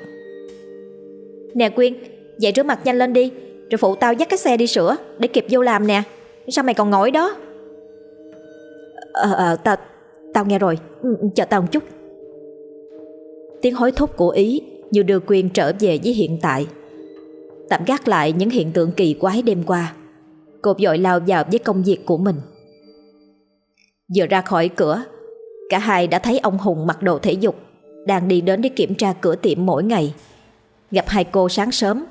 Nè Quyên, Dậy rửa mặt nhanh lên đi, Rồi phụ tao dắt cái xe đi sửa Để kịp vô làm nè. Sao mày còn ngồi đó? Ờ ờ tao Tao nghe rồi. Ừ, ừ, chờ tao một chút. Tiếng hối thúc của Ý Như đưa Quyên trở về với hiện tại. Tạm gác lại những hiện tượng kỳ quái đêm qua. Cô dội lao vào với công việc của mình. Vừa ra khỏi cửa, Cả hai đã thấy ông Hùng mặc đồ thể dục, Đang đi đến để kiểm tra cửa tiệm mỗi ngày. Gặp hai cô sáng sớm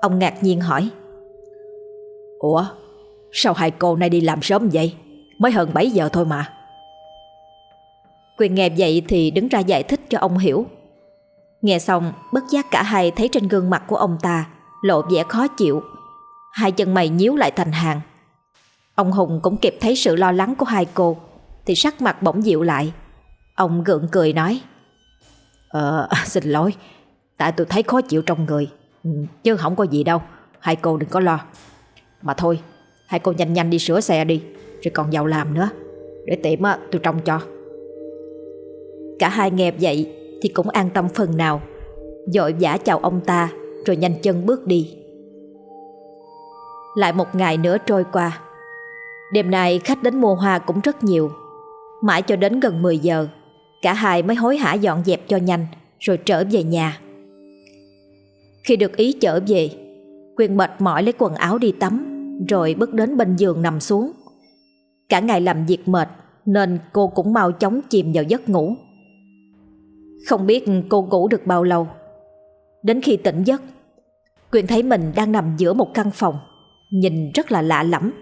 Ông ngạc nhiên hỏi Ủa Sao hai cô nay đi làm sớm vậy Mới hơn 7 giờ thôi mà Quyền nghe vậy thì đứng ra giải thích cho ông hiểu Nghe xong bất giác cả hai thấy trên gương mặt của ông ta lộ vẻ khó chịu. Hai chân mày nhíu lại thành hàng. Ông Hùng cũng kịp thấy sự lo lắng của hai cô, thì sắc mặt bỗng dịu lại. Ông gượng cười nói, Ờ, xin lỗi, tại tôi thấy khó chịu trong người, ừ, chứ không có gì đâu, hai cô đừng có lo. Mà thôi, hai cô nhanh nhanh đi sửa xe đi, rồi còn giàu làm nữa, để tiệm á, tôi trông cho. Cả hai nghe vậy thì cũng an tâm phần nào, dội vã chào ông ta rồi nhanh chân bước đi. Lại một ngày nữa trôi qua. Đêm nay khách đến mua hoa cũng rất nhiều. Mãi cho đến gần 10 giờ Cả hai mới hối hả dọn dẹp cho nhanh Rồi trở về nhà khi được ý trở về, Quyền mệt mỏi lấy quần áo đi tắm, Rồi bước đến bên giường nằm xuống. Cả ngày làm việc mệt, Nên cô cũng mau chóng chìm vào giấc ngủ. Không biết cô ngủ được bao lâu. Đến khi tỉnh giấc, Quyền thấy mình đang nằm giữa một căn phòng, Nhìn rất là lạ lẫm,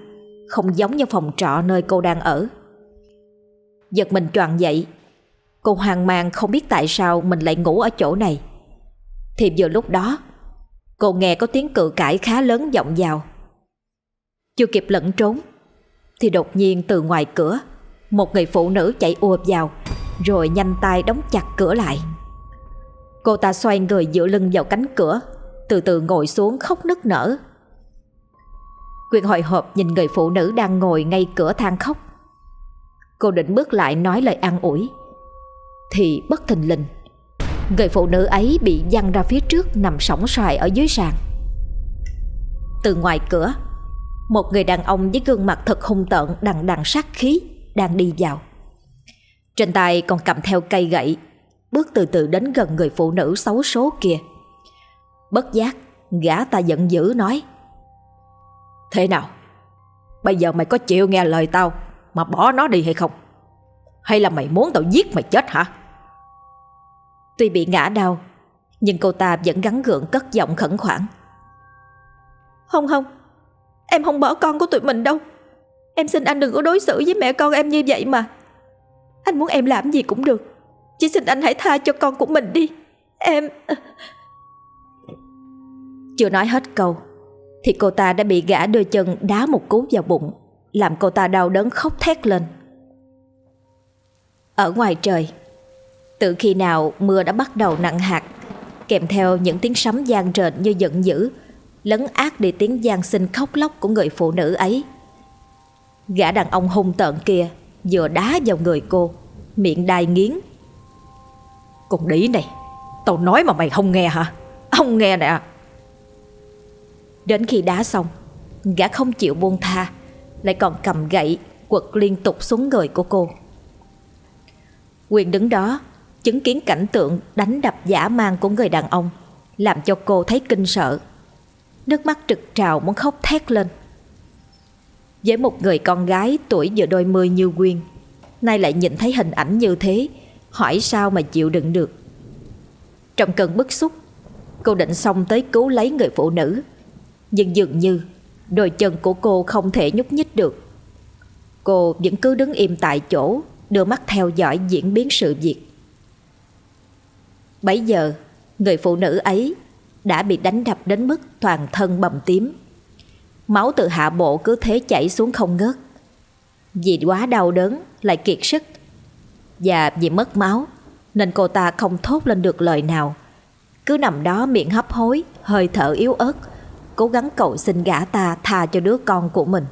Không giống như phòng trọ nơi cô đang ở. Giật mình choàng dậy, Cô hoang mang không biết tại sao mình lại ngủ ở chỗ này. Thì vừa lúc đó Cô nghe có tiếng cự cãi khá lớn vọng vào. Chưa kịp lẫn trốn, Thì đột nhiên từ ngoài cửa, Một người phụ nữ chạy ùa vào, Rồi nhanh tay đóng chặt cửa lại. Cô ta xoay người dựa lưng vào cánh cửa, Từ từ ngồi xuống khóc nức nở. Quyền hồi hộp nhìn người phụ nữ đang ngồi ngay cửa than khóc. Cô định bước lại nói lời an ủi, Thì bất thình lình Người phụ nữ ấy bị văng ra phía trước Nằm sóng xoài ở dưới sàn. Từ ngoài cửa, Một người đàn ông với gương mặt thật hung tợn Đằng đằng sát khí Đang đi vào. Trên tay còn cầm theo cây gậy, Bước từ từ đến gần người phụ nữ xấu số kia. Bất giác, Gã ta giận dữ nói, Thế nào? Bây giờ mày có chịu nghe lời tao Mà bỏ nó đi hay không? Hay là mày muốn tao giết mày chết hả? Tuy bị ngã đau Nhưng cô ta vẫn gắn gượng cất giọng khẩn khoản. Không không Em không bỏ con của tụi mình đâu. Em xin anh đừng có đối xử với mẹ con em như vậy mà. Anh muốn em làm gì cũng được Chỉ xin anh hãy tha cho con của mình đi. Em Chưa nói hết câu Thì cô ta đã bị gã đưa chân đá một cú vào bụng Làm cô ta đau đớn khóc thét lên. Ở ngoài trời từ khi nào mưa đã bắt đầu nặng hạt? Kèm theo những tiếng sấm gian rệt như giận dữ, Lấn át đi tiếng gian sinh khóc lóc của người phụ nữ ấy. Gã đàn ông hung tợn kia Vừa đá vào người cô, Miệng đai nghiến. Con đĩ này, Tao nói mà mày không nghe hả? Không nghe nè. Đến khi đá xong, Gã không chịu buông tha, Lại còn cầm gậy Quật liên tục xuống người của cô. Quyền đứng đó Chứng kiến cảnh tượng đánh đập giả mang của người đàn ông, Làm cho cô thấy kinh sợ. Nước mắt trực trào muốn khóc thét lên. Với một người con gái tuổi vừa đôi mươi như Quyên, Nay lại nhìn thấy hình ảnh như thế, Hỏi sao mà chịu đựng được. Trong cơn bức xúc, Cô định xông tới cứu lấy người phụ nữ, Nhưng dường như Đôi chân của cô không thể nhúc nhích được. Cô vẫn cứ đứng im tại chỗ, Đưa mắt theo dõi diễn biến sự việc. Bấy giờ, Người phụ nữ ấy Đã bị đánh đập đến mức toàn thân bầm tím. Máu từ hạ bộ cứ thế chảy xuống không ngớt. Vì quá đau đớn, Lại kiệt sức. Và vì mất máu, Nên cô ta không thốt lên được lời nào. Cứ nằm đó miệng hấp hối, Hơi thở yếu ớt, Cố gắng cầu xin gã ta tha cho đứa con của mình.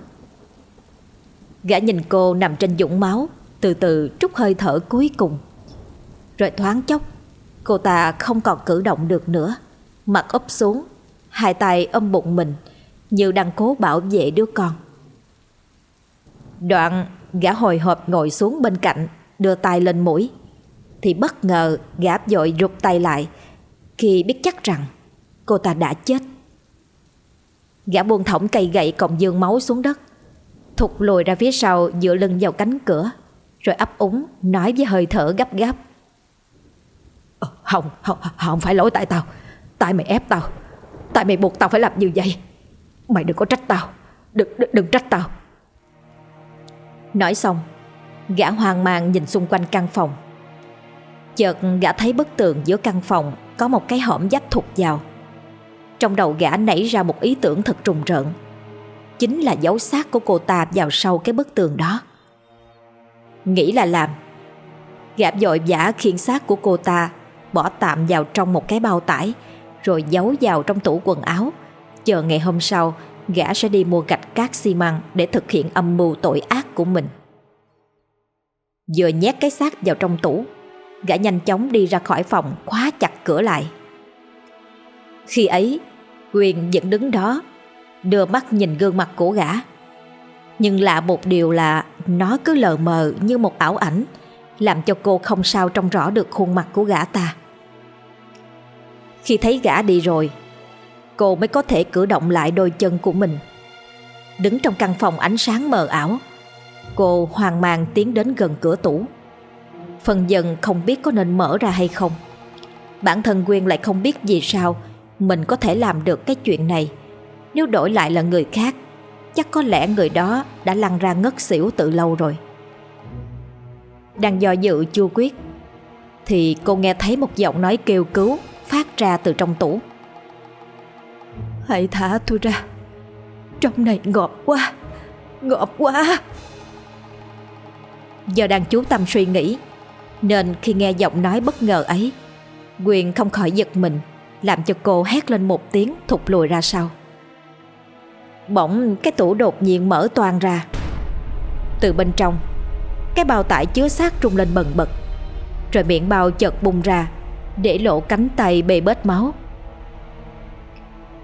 Gã nhìn cô nằm trên dũng máu, Từ từ trút hơi thở cuối cùng. Rồi thoáng chốc Cô ta không còn cử động được nữa. Mặt úp xuống, Hai tay ôm bụng mình, Như đang cố bảo vệ đứa con. Đoạn gã hồi hộp ngồi xuống bên cạnh, Đưa tay lên mũi. Thì bất ngờ gã dội rụt tay lại, Khi biết chắc rằng Cô ta đã chết. Gã buông thõng cây gậy còng dương máu xuống đất, Thụt lùi ra phía sau, dựa lưng vào cánh cửa, Rồi ấp úng nói với hơi thở gấp gáp không, không, không phải lỗi tại tao. Tại mày ép tao. Tại mày buộc tao phải làm như vậy. Mày đừng có trách tao. Đừng, đừng, đừng trách tao. Nói xong Gã hoang mang nhìn xung quanh căn phòng. Chợt gã thấy bức tường giữa căn phòng Có một cái hõm dách thụt vào. Trong đầu gã nảy ra một ý tưởng thật trùng rợn. Chính là dấu xác của cô ta vào sau cái bức tường đó. Nghĩ là làm. Gã dội vã khiên xác của cô ta bỏ tạm vào trong một cái bao tải rồi giấu vào trong tủ quần áo. Chờ ngày hôm sau, gã sẽ đi mua gạch cát xi măng để thực hiện âm mưu tội ác của mình. Vừa nhét cái xác vào trong tủ, gã nhanh chóng đi ra khỏi phòng khóa chặt cửa lại. Khi ấy, Quyền vẫn đứng đó, đưa mắt nhìn gương mặt của gã. Nhưng lạ một điều là Nó cứ lờ mờ như một ảo ảnh Làm cho cô không sao trông rõ được khuôn mặt của gã ta khi thấy gã đi rồi, Cô mới có thể cử động lại đôi chân của mình. Đứng trong căn phòng ánh sáng mờ ảo, Cô hoang mang tiến đến gần cửa tủ. Phần dần không biết có nên mở ra hay không. Bản thân Quyên lại không biết vì sao Mình có thể làm được cái chuyện này. Nếu đổi lại là người khác, Chắc có lẽ người đó đã lăn ra ngất xỉu từ lâu rồi. Đang do dự chưa quyết, Thì cô nghe thấy một giọng nói kêu cứu. Phát ra từ trong tủ. Hãy thả tôi ra. Trong này ngọt quá. Ngọt quá. Do đang chú tâm suy nghĩ Nên khi nghe giọng nói bất ngờ ấy Quyền không khỏi giật mình Làm cho cô hét lên một tiếng thụt lùi ra sau. Bỗng cái tủ đột nhiên mở toang ra. Từ bên trong Cái bao tải chứa xác trung lên bần bật Rồi miệng bao chợt bung ra để lộ cánh tay bê bết máu.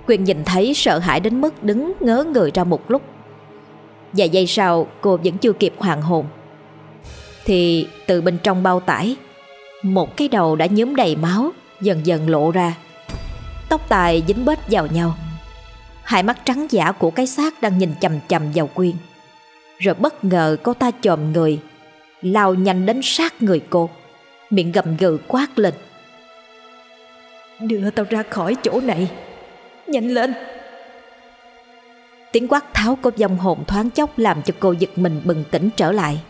Quyền nhìn thấy sợ hãi đến mức đứng ngớ người ra một lúc. Vài giây sau, cô vẫn chưa kịp hoàn hồn. Thì từ bên trong bao tải, Một cái đầu đã nhúm đầy máu, Dần dần lộ ra. Tóc tài dính bết vào nhau. Hai mắt trắng giả của cái xác đang nhìn chầm chầm vào Quyên. Rồi bất ngờ cô ta chồm người, Lao nhanh đến sát người cô. Miệng gầm gừ quát lên. Đưa tao ra khỏi chỗ này. Nhanh lên. Tiếng quát tháo của dòng hồn thoáng chốc Làm cho cô giật mình bừng tỉnh trở lại.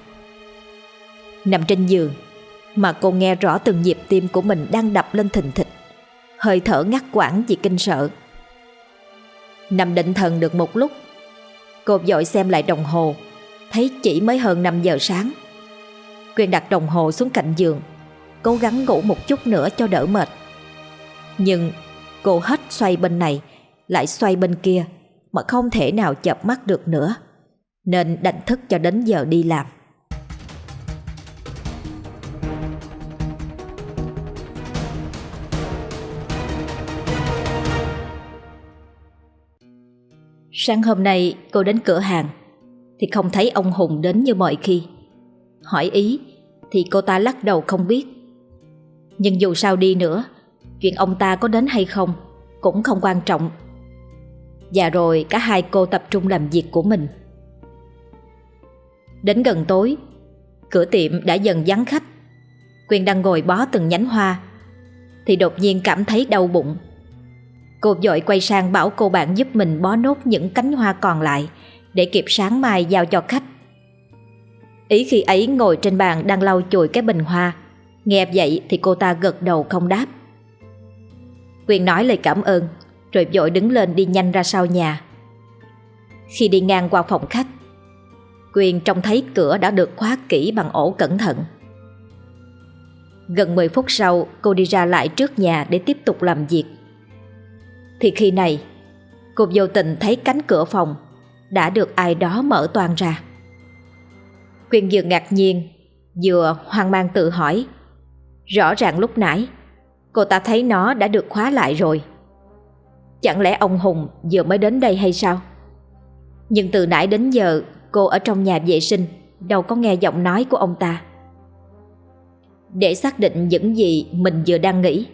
Nằm trên giường, Mà cô nghe rõ từng nhịp tim của mình Đang đập lên thình thịch. Hơi thở ngắt quãng vì kinh sợ. Nằm định thần được một lúc, Cô dội xem lại đồng hồ, Thấy chỉ mới hơn 5 giờ sáng. Quyền đặt đồng hồ xuống cạnh giường, Cố gắng ngủ một chút nữa cho đỡ mệt. Nhưng cô hết xoay bên này, Lại xoay bên kia, Mà không thể nào chập mắt được nữa. Nên đành thức cho đến giờ đi làm. Sáng hôm nay cô đến cửa hàng, Thì không thấy ông Hùng đến như mọi khi. Hỏi ý, Thì cô ta lắc đầu không biết. Nhưng dù sao đi nữa Chuyện ông ta có đến hay không Cũng không quan trọng. Và rồi cả hai cô tập trung làm việc của mình. Đến gần tối, Cửa tiệm đã dần vắng khách. Quyên đang ngồi bó từng nhánh hoa, Thì đột nhiên cảm thấy đau bụng. Cô dội quay sang bảo cô bạn giúp mình bó nốt những cánh hoa còn lại Để kịp sáng mai giao cho khách. Ý khi ấy ngồi trên bàn đang lau chùi cái bình hoa, Nghe vậy thì cô ta gật đầu không đáp. Quyền nói lời cảm ơn, Rồi vội đứng lên đi nhanh ra sau nhà. Khi đi ngang qua phòng khách, Quyền trông thấy cửa đã được khóa kỹ bằng ổ cẩn thận. Gần 10 phút sau, cô đi ra lại trước nhà để tiếp tục làm việc. Thì khi này, Cô vô tình thấy cánh cửa phòng Đã được ai đó mở toan ra. Quyên vừa ngạc nhiên, Vừa hoang mang tự hỏi, Rõ ràng lúc nãy Cô ta thấy nó đã được khóa lại rồi Chẳng lẽ ông Hùng vừa mới đến đây hay sao Nhưng từ nãy đến giờ Cô ở trong nhà vệ sinh Đâu có nghe giọng nói của ông ta Để xác định những gì mình vừa đang nghĩ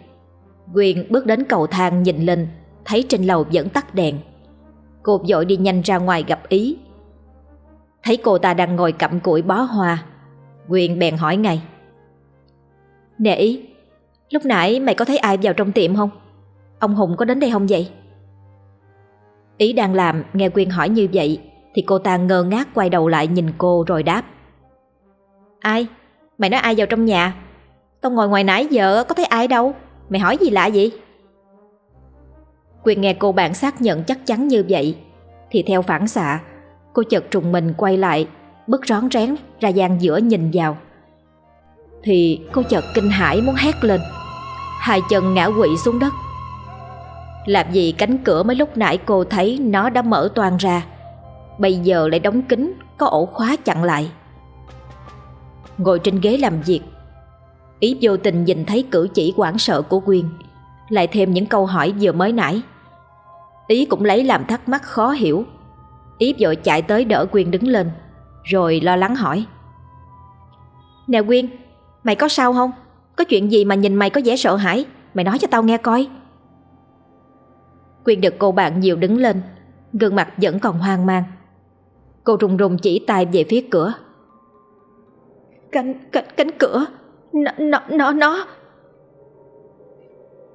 Quyền bước đến cầu thang nhìn lên thấy trên lầu vẫn tắt đèn. Cô vội đi nhanh ra ngoài gặp Ý. Thấy cô ta đang ngồi cặm cụi bó hoa, Quyền bèn hỏi ngay. Nè Ý, lúc nãy mày có thấy ai vào trong tiệm không? Ông Hùng có đến đây không vậy? Ý đang làm, nghe Quyên hỏi như vậy, thì cô ta ngơ ngác quay đầu lại nhìn cô rồi đáp. Ai? Mày nói ai vào trong nhà? Tao ngồi ngoài nãy giờ có thấy ai đâu, mày hỏi gì lạ vậy? Quyên nghe cô bạn xác nhận chắc chắn như vậy Thì theo phản xạ Cô chợt trùng mình quay lại Bước rón rén ra gian giữa nhìn vào Thì cô chợt kinh hãi muốn hét lên Hai chân ngã quỵ xuống đất. Làm gì cánh cửa mấy lúc nãy cô thấy Nó đã mở toàn ra. Bây giờ lại đóng kín, Có ổ khóa chặn lại. Ngồi trên ghế làm việc. Ý vô tình nhìn thấy cử chỉ quảng sợ của Quyên. Lại thêm những câu hỏi vừa mới nãy. Ý cũng lấy làm thắc mắc khó hiểu. Ý vội chạy tới đỡ Quyên đứng lên, Rồi lo lắng hỏi. Nè Quyên, Mày có sao không? Có chuyện gì mà nhìn mày có vẻ sợ hãi? Mày nói cho tao nghe coi. Quyên được cô bạn nhiều đứng lên Gương mặt vẫn còn hoang mang. Cô rùng rùng chỉ tay về phía cửa. Cánh, cánh, cánh cửa Nó, nó, nó, nó.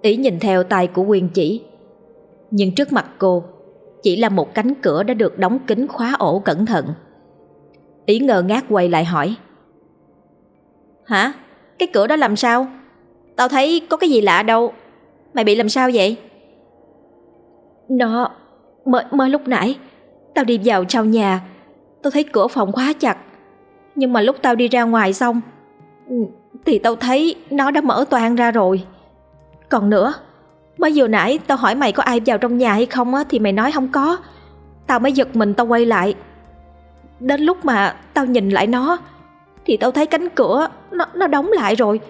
Ý nhìn theo tay của Quyên chỉ. Nhưng trước mặt cô Chỉ là một cánh cửa đã được đóng kín khóa ổ cẩn thận. Ý ngờ ngác quay lại hỏi. Hả? Cái cửa đó làm sao? Tao thấy có cái gì lạ đâu. Mày bị làm sao vậy? Nó Mới, mới lúc nãy Tao đi vào trong nhà. Tao thấy cửa phòng khóa chặt. Nhưng mà lúc tao đi ra ngoài xong ừ, Thì tao thấy nó đã mở toàn ra rồi. Còn nữa Mới vừa nãy tao hỏi mày có ai vào trong nhà hay không á Thì mày nói không có. Tao mới giật mình tao quay lại. Đến lúc mà tao nhìn lại nó thì tao thấy cánh cửa Nó, nó đóng lại rồi.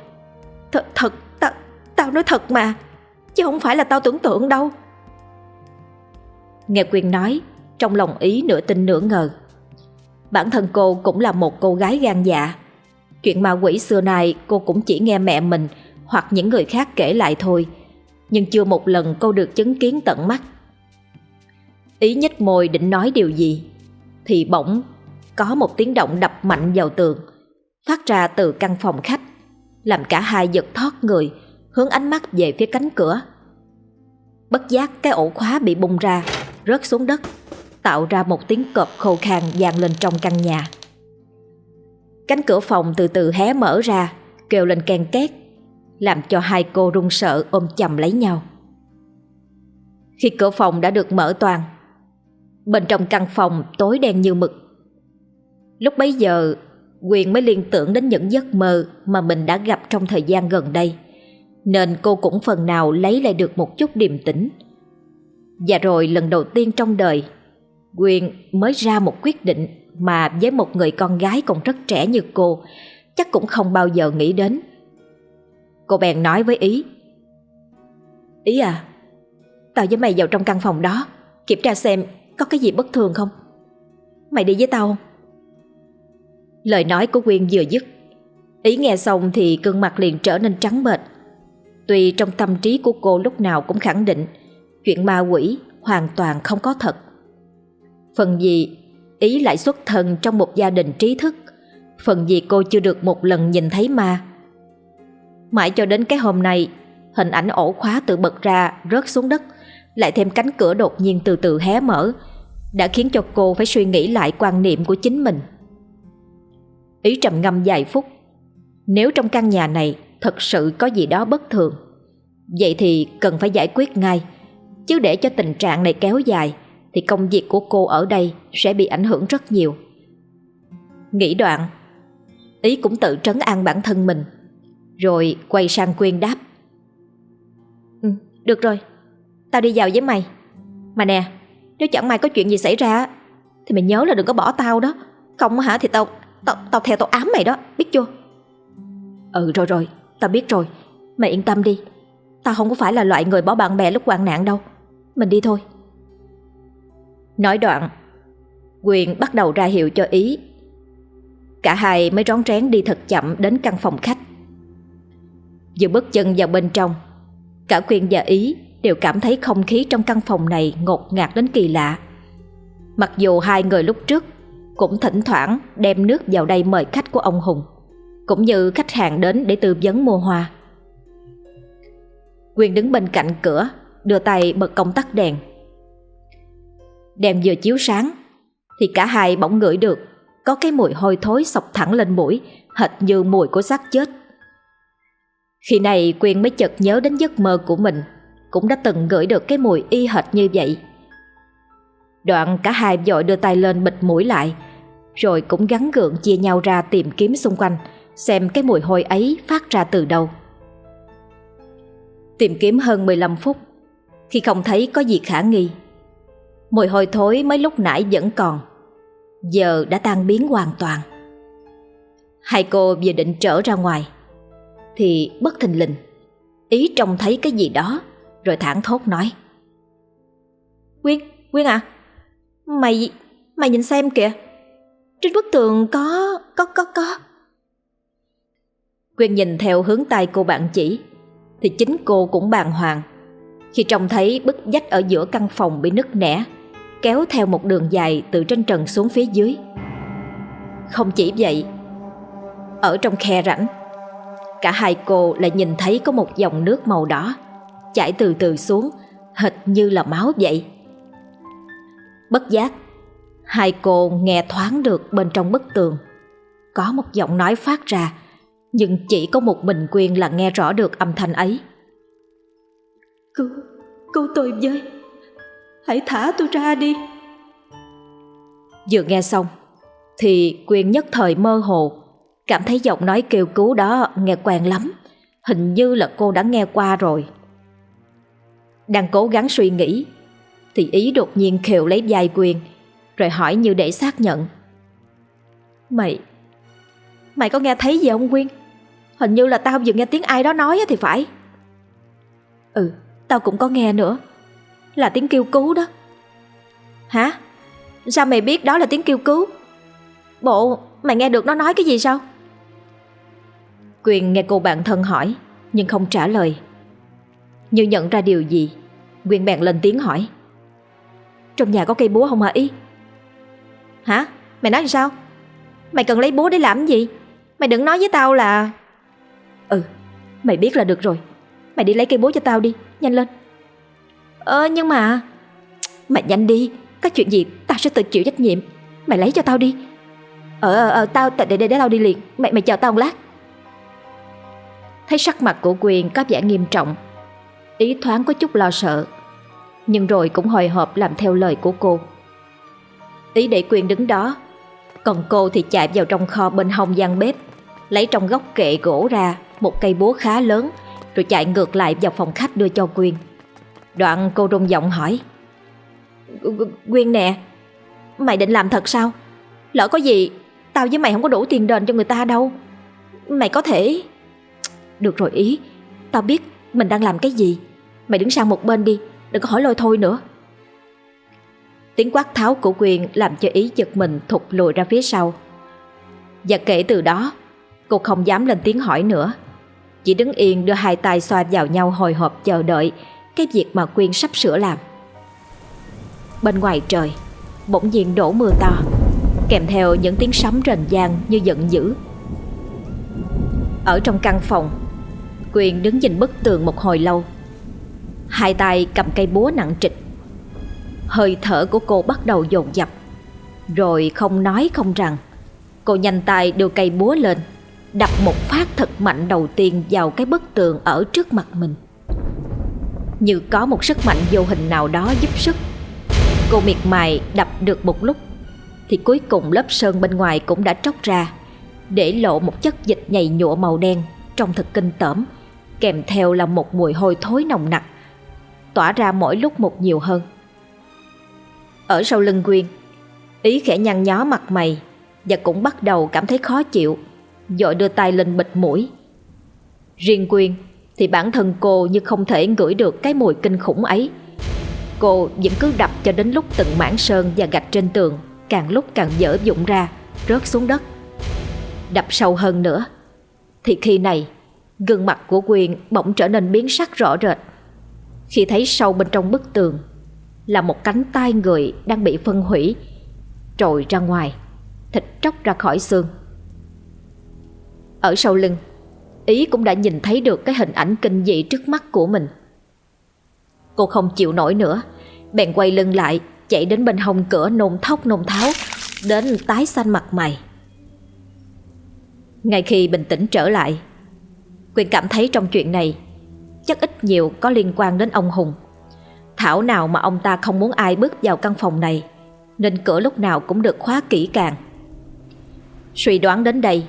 Thật, thật tao, tao nói thật mà Chứ không phải là tao tưởng tượng đâu. Nghe Quyên nói Trong lòng ý nửa tin nửa ngờ. Bản thân cô cũng là một cô gái gan dạ. Chuyện ma quỷ xưa nay cô cũng chỉ nghe mẹ mình Hoặc những người khác kể lại thôi Nhưng chưa một lần cô được chứng kiến tận mắt. Ý nhếch môi định nói điều gì Thì bỗng có một tiếng động đập mạnh vào tường. Phát ra từ căn phòng khách, Làm cả hai giật thoát người, Hướng ánh mắt về phía cánh cửa. Bất giác cái ổ khóa bị bung ra, Rớt xuống đất, Tạo ra một tiếng cọp khô khan vang lên trong căn nhà. Cánh cửa phòng từ từ hé mở ra, Kêu lên ken két, Làm cho hai cô run sợ ôm chầm lấy nhau. Khi cửa phòng đã được mở toàn, Bên trong căn phòng tối đen như mực. Lúc bấy giờ Quyền mới liên tưởng đến những giấc mơ Mà mình đã gặp trong thời gian gần đây. Nên cô cũng phần nào lấy lại được một chút điềm tĩnh. Và rồi lần đầu tiên trong đời, Quyền mới ra một quyết định Mà với một người con gái còn rất trẻ như cô, Chắc cũng không bao giờ nghĩ đến. Cô bèn nói với Ý. Ý à Tao với mày vào trong căn phòng đó, Kiểm tra xem có cái gì bất thường không? Mày đi với tao không? Lời nói của Quyên vừa dứt, Ý nghe xong thì gương mặt liền trở nên trắng bệch. Tuy trong tâm trí của cô lúc nào cũng khẳng định, Chuyện ma quỷ hoàn toàn không có thật. Phần gì Ý lại xuất thân trong một gia đình trí thức, Phần gì cô chưa được một lần nhìn thấy ma. Mãi cho đến cái hôm nay, Hình ảnh ổ khóa tự bật ra, Rớt xuống đất, Lại thêm cánh cửa đột nhiên từ từ hé mở, Đã khiến cho cô phải suy nghĩ lại quan niệm của chính mình. Ý trầm ngâm vài phút. Nếu trong căn nhà này Thật sự có gì đó bất thường Vậy thì cần phải giải quyết ngay. Chứ để cho tình trạng này kéo dài Thì công việc của cô ở đây Sẽ bị ảnh hưởng rất nhiều. Nghĩ đoạn Ý cũng tự trấn an bản thân mình Rồi quay sang Quyên đáp. Ừ, Được rồi Tao đi vào với mày. Mà nè Nếu chẳng may có chuyện gì xảy ra Thì mày nhớ là đừng có bỏ tao đó. Không hả thì tao Tao, tao theo tao ám mày đó Biết chưa? Ừ rồi rồi Tao biết rồi. Mày yên tâm đi. Tao không có phải là loại người bỏ bạn bè lúc hoạn nạn đâu. Mình đi thôi. Nói đoạn Quyền bắt đầu ra hiệu cho ý. Cả hai mới rón rén đi thật chậm đến căn phòng khách. Vừa bước chân vào bên trong Cả Quyền và Ý đều cảm thấy không khí trong căn phòng này ngột ngạt đến kỳ lạ. Mặc dù hai người lúc trước cũng thỉnh thoảng đem nước vào đây mời khách của ông Hùng, cũng như khách hàng đến để tư vấn mua hoa. Quyền đứng bên cạnh cửa, đưa tay bật công tắc đèn. Đèn vừa chiếu sáng, thì cả hai bỗng ngửi được có cái mùi hôi thối sọc thẳng lên mũi, hệt như mùi của xác chết. Khi này Quyền mới chợt nhớ đến giấc mơ của mình, cũng đã từng ngửi được cái mùi y hệt như vậy. Đoạn cả hai dội đưa tay lên bịt mũi lại Rồi cũng gắn gượng chia nhau ra tìm kiếm xung quanh Xem cái mùi hôi ấy phát ra từ đâu. Tìm kiếm hơn 15 phút Khi không thấy có gì khả nghi Mùi hôi thối mấy lúc nãy vẫn còn Giờ đã tan biến hoàn toàn. Hai cô vừa định trở ra ngoài Thì bất thình lình Ý trông thấy cái gì đó Rồi thẳng thốt nói. Quyên, Quyên à Mày, Mày nhìn xem kìa. Trên bức tường có Có có có. Quyên nhìn theo hướng tay cô bạn chỉ Thì chính cô cũng bàng hoàng. Khi trông thấy bức dách ở giữa căn phòng bị nứt nẻ Kéo theo một đường dài từ trên trần xuống phía dưới. Không chỉ vậy Ở trong khe rãnh Cả hai cô lại nhìn thấy có một dòng nước màu đỏ Chảy từ từ xuống Hệt như là máu vậy. Bất giác Hai cô nghe thoáng được bên trong bức tường. Có một giọng nói phát ra Nhưng chỉ có một mình Quyên là nghe rõ được âm thanh ấy. Cứu, cứu tôi với. Hãy thả tôi ra đi. Vừa nghe xong Thì Quyên nhất thời mơ hồ Cảm thấy giọng nói kêu cứu đó nghe quen lắm Hình như là cô đã nghe qua rồi. Đang cố gắng suy nghĩ thì ý đột nhiên khều lấy Dài Quyền, Rồi hỏi như để xác nhận. Mày Mày có nghe thấy gì không Quyên? Hình như là tao vừa nghe tiếng ai đó nói thì phải. Ừ Tao cũng có nghe nữa, Là tiếng kêu cứu đó. Hả? Sao mày biết đó là tiếng kêu cứu? Bộ, mày nghe được nó nói cái gì sao? Quyền nghe cô bạn thân hỏi, Nhưng không trả lời. Như nhận ra điều gì Quyền bèn lên tiếng hỏi. Trong nhà có cây búa không hả? Ý. Hả? Mày nói sao? Mày cần lấy búa để làm gì? Mày đừng nói với tao là Ừ Mày biết là được rồi. Mày đi lấy cây búa cho tao đi Nhanh lên. Ờ nhưng mà Mày nhanh đi Có chuyện gì tao sẽ tự chịu trách nhiệm. Mày lấy cho tao đi. Ờ ờ, ờ tao để, để để tao đi liền. Mày mày chờ tao một lát. Thấy sắc mặt của Quyền có vẻ nghiêm trọng Ý thoáng có chút lo sợ. Nhưng rồi cũng hồi hộp làm theo lời của cô. Ý để Quyền đứng đó, Còn cô thì chạy vào trong kho bên hông gian bếp, Lấy trong góc kệ gỗ ra Một cây búa khá lớn, Rồi chạy ngược lại vào phòng khách đưa cho Quyên. Đoạn cô rung giọng hỏi Quyên nè, Mày định làm thật sao? Lỡ có gì, Tao với mày không có đủ tiền đền cho người ta đâu. Mày có thể được rồi ý, Tao biết mình đang làm cái gì. Mày đứng sang một bên đi Đừng có hỏi lôi thôi nữa. Tiếng quát tháo của quyền làm cho ý giật mình thụt lùi ra phía sau. Và kể từ đó, Cô không dám lên tiếng hỏi nữa. Chỉ đứng yên đưa hai tay xoa vào nhau hồi hộp chờ đợi Cái việc mà Quyên sắp sửa làm. Bên ngoài trời, Bỗng nhiên đổ mưa to, Kèm theo những tiếng sấm rền vang như giận dữ. Ở trong căn phòng, Quyền đứng nhìn bức tường một hồi lâu Hai tay cầm cây búa nặng trịch. Hơi thở của cô bắt đầu dồn dập. Rồi không nói không rằng Cô nhanh tay đưa cây búa lên Đập một phát thật mạnh đầu tiên vào cái bức tường ở trước mặt mình. Như có một sức mạnh vô hình nào đó giúp sức. Cô miệt mài đập được một lúc Thì cuối cùng lớp sơn bên ngoài cũng đã tróc ra Để lộ một chất dịch nhầy nhụa màu đen Trông thật kinh tởm kèm theo là một mùi hôi thối nồng nặc, tỏa ra mỗi lúc một nhiều hơn. Ở sau lưng Quyên, Ý khẽ nhăn nhó mặt mày và cũng bắt đầu cảm thấy khó chịu, dội đưa tay lên bịt mũi. Riêng Quyên thì bản thân cô như không thể ngửi được cái mùi kinh khủng ấy. Cô vẫn cứ đập cho đến lúc từng mảng sơn và gạch trên tường càng lúc càng dở dụng ra, rớt xuống đất. Đập sâu hơn nữa, thì khi này Gương mặt của Quyên bỗng trở nên biến sắc rõ rệt khi thấy sâu bên trong bức tường Là một cánh tay người đang bị phân hủy, Trồi ra ngoài, Thịt tróc ra khỏi xương. Ở sau lưng, Ý cũng đã nhìn thấy được cái hình ảnh kinh dị trước mắt của mình. Cô không chịu nổi nữa, Bèn quay lưng lại, Chạy đến bên hông cửa nôn thóc nôn tháo, Đến tái xanh mặt mày. Ngay khi bình tĩnh trở lại Quyền cảm thấy trong chuyện này Chắc ít nhiều có liên quan đến ông Hùng. Thảo nào mà ông ta không muốn ai bước vào căn phòng này, Nên cửa lúc nào cũng được khóa kỹ càng. Suy đoán đến đây,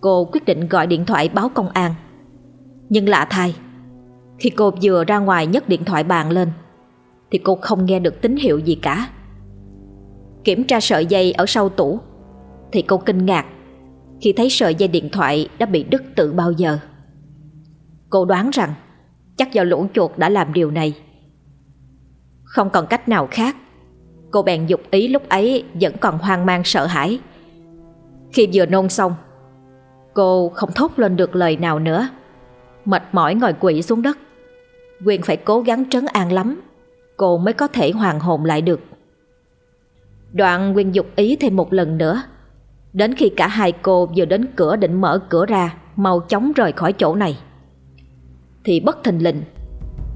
Cô quyết định gọi điện thoại báo công an. Nhưng lạ thay, Khi cô vừa ra ngoài nhấc điện thoại bàn lên, Thì cô không nghe được tín hiệu gì cả. Kiểm tra sợi dây ở sau tủ, Thì cô kinh ngạc Khi thấy sợi dây điện thoại đã bị đứt từ bao giờ. Cô đoán rằng chắc do lũ chuột đã làm điều này. Không còn cách nào khác, Cô bèn dục ý lúc ấy vẫn còn hoang mang sợ hãi. Khi vừa nôn xong Cô không thốt lên được lời nào nữa. Mệt mỏi ngồi quỵ xuống đất. Quyên phải cố gắng trấn an lắm Cô mới có thể hoàn hồn lại được. Đoạn Quyên dục ý thêm một lần nữa. Đến khi cả hai cô vừa đến cửa định mở cửa ra Mau chóng rời khỏi chỗ này. Thì bất thình lình.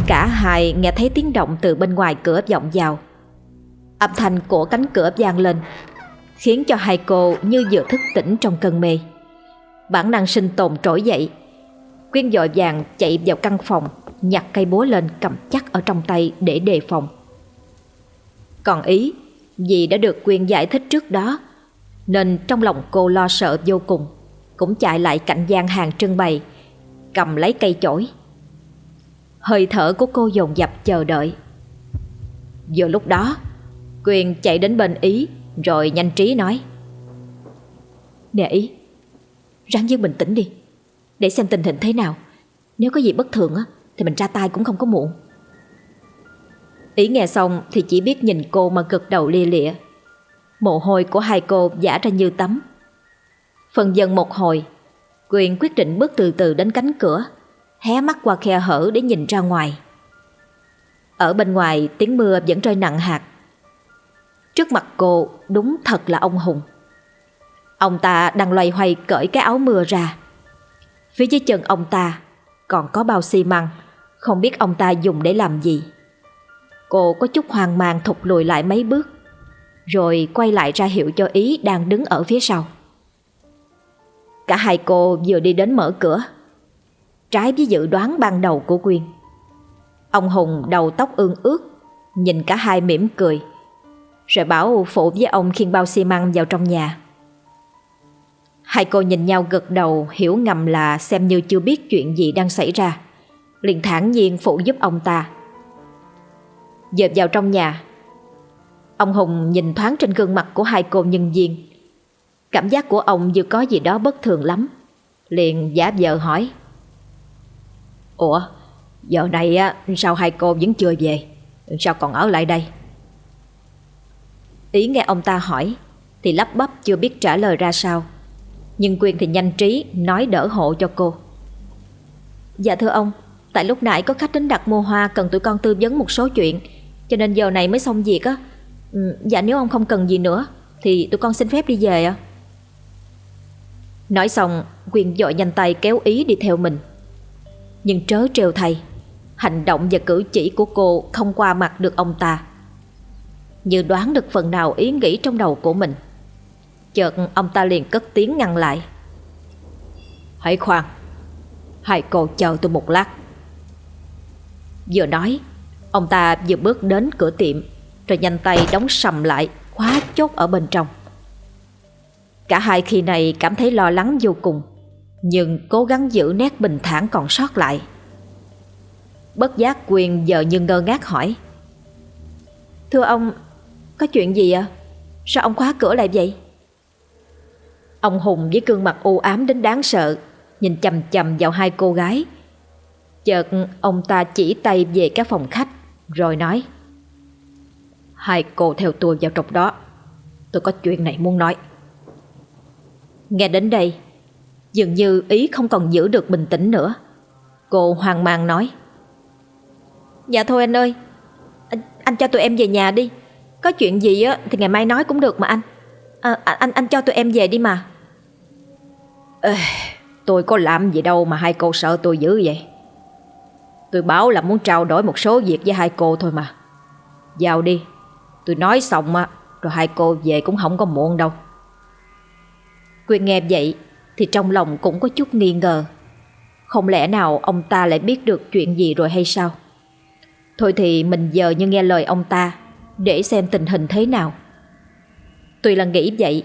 Cả hai nghe thấy tiếng động từ bên ngoài cửa vọng vào. Âm thanh của cánh cửa vang lên, Khiến cho hai cô như vừa thức tỉnh trong cơn mê. Bản năng sinh tồn trỗi dậy, Quyên dội vàng chạy vào căn phòng, Nhặt cây búa lên cầm chắc ở trong tay để đề phòng. Còn ý, Vì đã được Quyên giải thích trước đó, Nên trong lòng cô lo sợ vô cùng, Cũng chạy lại cạnh gian hàng trưng bày, Cầm lấy cây chổi. Hơi thở của cô dồn dập chờ đợi. Vừa lúc đó, Quyền chạy đến bên Ý, Rồi nhanh trí nói. Nè Ý, Ráng giữ bình tĩnh đi, Để xem tình hình thế nào. Nếu có gì bất thường á, Thì mình ra tay cũng không có muộn. Ý nghe xong thì chỉ biết nhìn cô mà gật đầu lia lịa. Mồ hôi của hai cô giả ra như tắm. Phần dần một hồi, Quyền quyết định bước từ từ đến cánh cửa. Hé mắt qua khe hở để nhìn ra ngoài. Ở bên ngoài, tiếng mưa vẫn rơi nặng hạt. Trước mặt cô, đúng thật là ông Hùng. Ông ta đang loay hoay cởi cái áo mưa ra. Phía dưới chân ông ta còn có bao xi măng, Không biết ông ta dùng để làm gì. Cô có chút hoang mang thụt lùi lại mấy bước, Rồi quay lại ra hiệu cho Ý đang đứng ở phía sau. Cả hai cô vừa đi đến mở cửa. Trái với dự đoán ban đầu của Quyên Ông Hùng đầu tóc ương ướt Nhìn cả hai mỉm cười Rồi bảo phụ với ông khiêng bao xi măng vào trong nhà Hai cô nhìn nhau gật đầu hiểu ngầm là xem như chưa biết chuyện gì đang xảy ra. liền thản nhiên phụ giúp ông ta. Dợp vào trong nhà, ông Hùng nhìn thoáng trên gương mặt của hai cô nhân viên. Cảm giác của ông vừa có gì đó bất thường lắm. Liền giả vờ hỏi. Ủa, giờ này á, sao hai cô vẫn chưa về? Sao còn ở lại đây? Ý nghe ông ta hỏi, thì lắp bắp chưa biết trả lời ra sao. Nhưng Quyên thì nhanh trí Nói đỡ hộ cho cô Dạ thưa ông Tại lúc nãy có khách đến đặt mua hoa Cần tụi con tư vấn một số chuyện Cho nên giờ này mới xong việc á ừ, Dạ nếu ông không cần gì nữa Thì tụi con xin phép đi về ạ Nói xong Quyên dội nhanh tay kéo ý đi theo mình nhưng trớ trêu thầy. Hành động và cử chỉ của cô Không qua mặt được ông ta. Như đoán được phần nào ý nghĩ trong đầu của mình, Chợt ông ta liền cất tiếng ngăn lại. Hãy khoan, Hai cô chờ tôi một lát. Vừa nói, Ông ta vừa bước đến cửa tiệm, Rồi nhanh tay đóng sầm lại, Khóa chốt ở bên trong. Cả hai khi này cảm thấy lo lắng vô cùng. Nhưng cố gắng giữ nét bình thản còn sót lại. Bất giác quyền giờ như ngơ ngác hỏi. Thưa ông, Có chuyện gì ạ? Sao ông khóa cửa lại vậy? Ông Hùng với gương mặt u ám đến đáng sợ, Nhìn chầm chầm vào hai cô gái. Chợt ông ta chỉ tay về các phòng khách, Rồi nói. Hai cô theo tôi vào trong đó. Tôi có chuyện này muốn nói. Nghe đến đây Dường như ý không còn giữ được bình tĩnh nữa. Cô hoang mang nói. Dạ thôi anh ơi. Anh, anh cho tụi em về nhà đi. Có chuyện gì á thì ngày mai nói cũng được mà anh. À, Anh anh cho tụi em về đi mà. Ê, tôi có làm gì đâu mà hai cô sợ tôi dữ vậy. Tôi báo là muốn trao đổi một số việc với hai cô thôi mà. Vào đi. Tôi nói xong á Rồi hai cô về cũng không có muộn đâu. Quyên nghe vậy thì trong lòng cũng có chút nghi ngờ. Không lẽ nào ông ta lại biết được chuyện gì rồi hay sao? Thôi thì mình giờ như nghe lời ông ta, Để xem tình hình thế nào. Tuy là nghĩ vậy,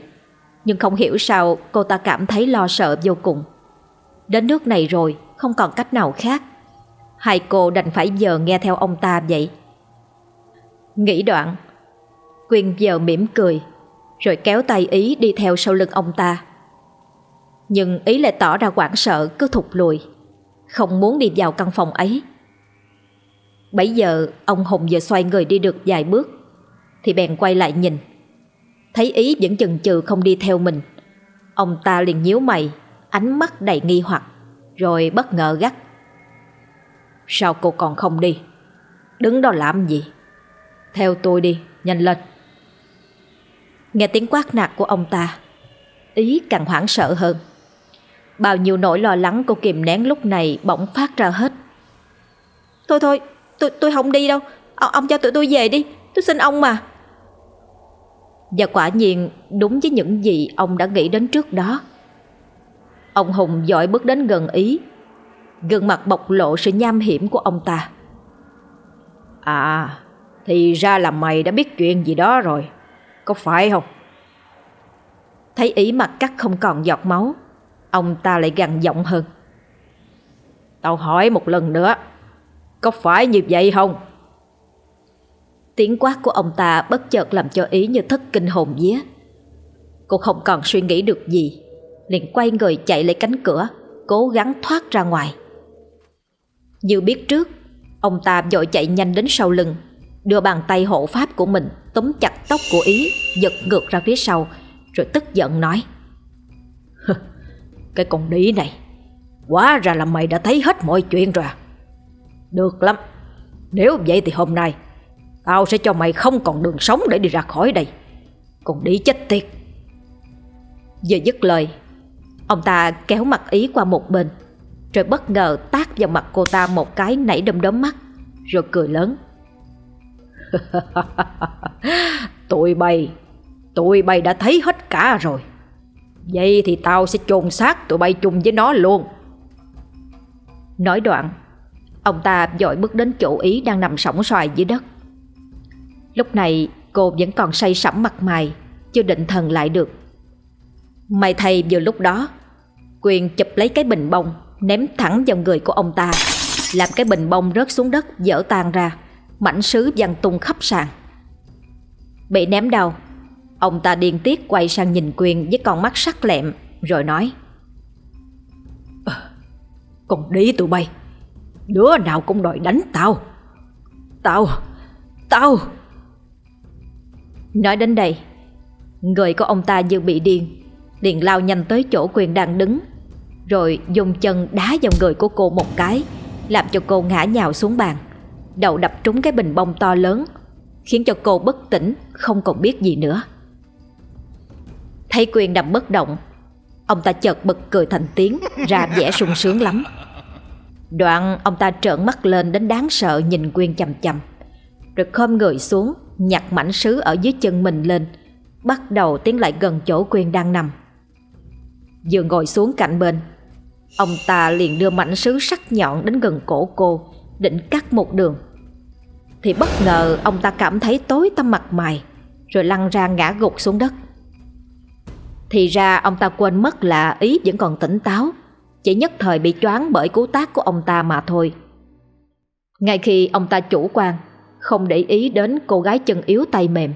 nhưng không hiểu sao cô ta cảm thấy lo sợ vô cùng. Đến nước này rồi, Không còn cách nào khác. Hai cô đành phải giờ nghe theo ông ta vậy. Nghĩ đoạn, Quyên giờ mỉm cười, Rồi kéo tay Ý đi theo sau lưng ông ta. Nhưng Ý lại tỏ ra hoảng sợ, cứ thụt lùi. Không muốn đi vào căn phòng ấy. Bấy giờ, ông Hùng vừa xoay người đi được vài bước, Thì bèn quay lại nhìn. Thấy ý vẫn chần chừ không đi theo mình, Ông ta liền nhíu mày, Ánh mắt đầy nghi hoặc, Rồi bất ngờ gắt. Sao cô còn không đi? Đứng đó làm gì? Theo tôi đi, nhanh lên. Nghe tiếng quát nạt của ông ta, Ý càng hoảng sợ hơn. Bao nhiêu nỗi lo lắng cô kìm nén lúc này bỗng phát ra hết. Thôi thôi tôi, tôi không đi đâu. Ông, ông cho tụi tôi về đi. Tôi xin ông mà. Và quả nhiên đúng với những gì ông đã nghĩ đến trước đó. Ông Hùng dội bước đến gần ý. Gương mặt bộc lộ sự nham hiểm của ông ta. À Thì ra là mày đã biết chuyện gì đó rồi. Có phải không? Thấy ý mặt cắt không còn giọt máu Ông ta lại gằn giọng hơn. Tao hỏi một lần nữa, Có phải như vậy không? Tiếng quát của ông ta bất chợt làm cho ý như thất kinh hồn vía. Cô không còn suy nghĩ được gì, liền quay người chạy lấy cánh cửa, Cố gắng thoát ra ngoài. Như biết trước, Ông ta vội chạy nhanh đến sau lưng, Đưa bàn tay hộ pháp của mình Túm chặt tóc của Ý, Giật ngược ra phía sau, Rồi tức giận nói cái con đĩ này, Quá ra là mày đã thấy hết mọi chuyện rồi? À? Được lắm, Nếu vậy thì hôm nay, Tao sẽ cho mày không còn đường sống để đi ra khỏi đây. Còn đĩ chết tiệt. Vừa dứt lời, Ông ta kéo mặt ý qua một bên, Rồi bất ngờ tát vào mặt cô ta một cái nảy đâm đốm mắt, Rồi cười lớn. Tụi bay Tụi bay đã thấy hết cả rồi. Vậy thì tao sẽ chôn xác tụi bay chung với nó luôn. Nói đoạn, Ông ta dội bước đến chỗ ý đang nằm sóng xoài dưới đất. Lúc này, cô vẫn còn say sẩm mặt mày, Chưa định thần lại được. May thay vừa lúc đó, Quyền chụp lấy cái bình bông, Ném thẳng vào người của ông ta, Làm cái bình bông rớt xuống đất dở tan ra, Mảnh sứ văng tung khắp sàn. Bị ném đầu Ông ta điên tiết quay sang nhìn Quyền với con mắt sắc lẹm Rồi nói. À, Con đi tụi bay Đứa nào cũng đòi đánh tao. Tao Tao. Nói đến đây Người của ông ta như bị điên liền lao nhanh tới chỗ Quyền đang đứng Rồi dùng chân đá vào người của cô một cái Làm cho cô ngã nhào xuống bàn. Đầu đập trúng cái bình bông to lớn Khiến cho cô bất tỉnh Không còn biết gì nữa Thấy Quyền nằm bất động, Ông ta chợt bật cười thành tiếng, Ra vẻ sung sướng lắm. Đoạn ông ta trợn mắt lên đến đáng sợ nhìn Quyên chầm chầm Rồi khom người xuống, Nhặt mảnh sứ ở dưới chân mình lên, Bắt đầu tiến lại gần chỗ Quyên đang nằm. Vừa ngồi xuống cạnh bên, Ông ta liền đưa mảnh sứ sắc nhọn đến gần cổ cô, Định cắt một đường. Thì bất ngờ ông ta cảm thấy tối tăm mặt mày, Rồi lăn ra ngã gục xuống đất. Thì ra ông ta quên mất là ý vẫn còn tỉnh táo. Chỉ nhất thời bị choáng bởi cú tác của ông ta mà thôi. Ngay khi ông ta chủ quan, Không để ý đến cô gái chân yếu tay mềm.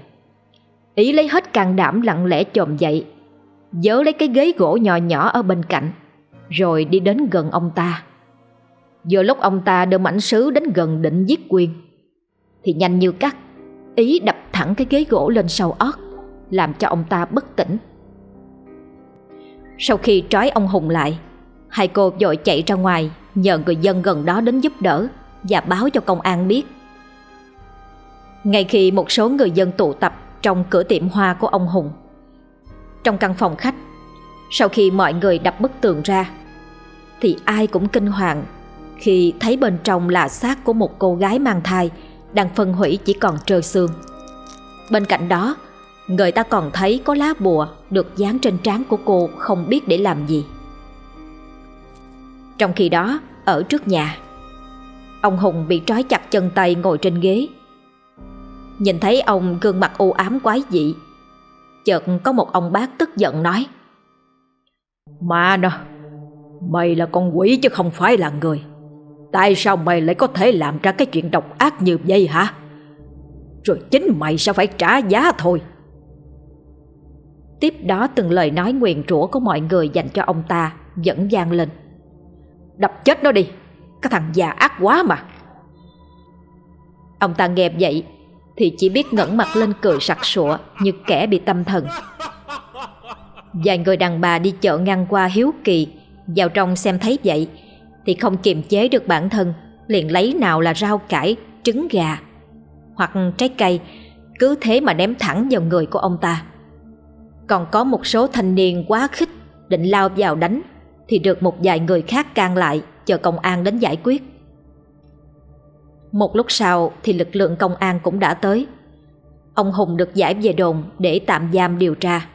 Ý lấy hết can đảm lặng lẽ chồm dậy Dớ lấy cái ghế gỗ nhỏ nhỏ ở bên cạnh, Rồi đi đến gần ông ta. Vừa lúc ông ta đưa mảnh sứ đến gần định giết Quyên Thì nhanh như cắt, Ý đập thẳng cái ghế gỗ lên sau ớt, Làm cho ông ta bất tỉnh. Sau khi trói ông Hùng lại, Hai cô vội chạy ra ngoài Nhờ người dân gần đó đến giúp đỡ Và báo cho công an biết. Ngay khi một số người dân tụ tập Trong cửa tiệm hoa của ông Hùng, trong căn phòng khách, Sau khi mọi người đập bức tường ra, Thì ai cũng kinh hoàng Khi thấy bên trong là xác của một cô gái mang thai Đang phân hủy chỉ còn trơ xương. Bên cạnh đó Người ta còn thấy có lá bùa Được dán trên trán của cô Không biết để làm gì. Trong khi đó, Ở trước nhà, Ông Hùng bị trói chặt chân tay ngồi trên ghế. Nhìn thấy ông gương mặt u ám quái dị, Chợt có một ông bác tức giận nói Mà nè Mày là con quỷ chứ không phải là người. Tại sao mày lại có thể làm ra cái chuyện độc ác như vậy hả? Rồi chính mày sẽ phải trả giá thôi. Tiếp đó từng lời nói nguyền rủa của mọi người dành cho ông ta Vẫn vang lên Đập chết nó đi Cái thằng già ác quá mà Ông ta nghe vậy thì chỉ biết ngẩng mặt lên cười sặc sụa như kẻ bị tâm thần. Vài người đàn bà đi chợ ngang qua hiếu kỳ, vào trong xem thấy vậy, thì không kiềm chế được bản thân, liền lấy nào là rau cải, trứng gà, hoặc trái cây, cứ thế mà ném thẳng vào người của ông ta. Còn có một số thanh niên quá khích, định lao vào đánh, thì được một vài người khác can lại, chờ công an đến giải quyết. Một lúc sau thì lực lượng công an cũng đã tới. Ông Hùng được giải về đồn để tạm giam điều tra.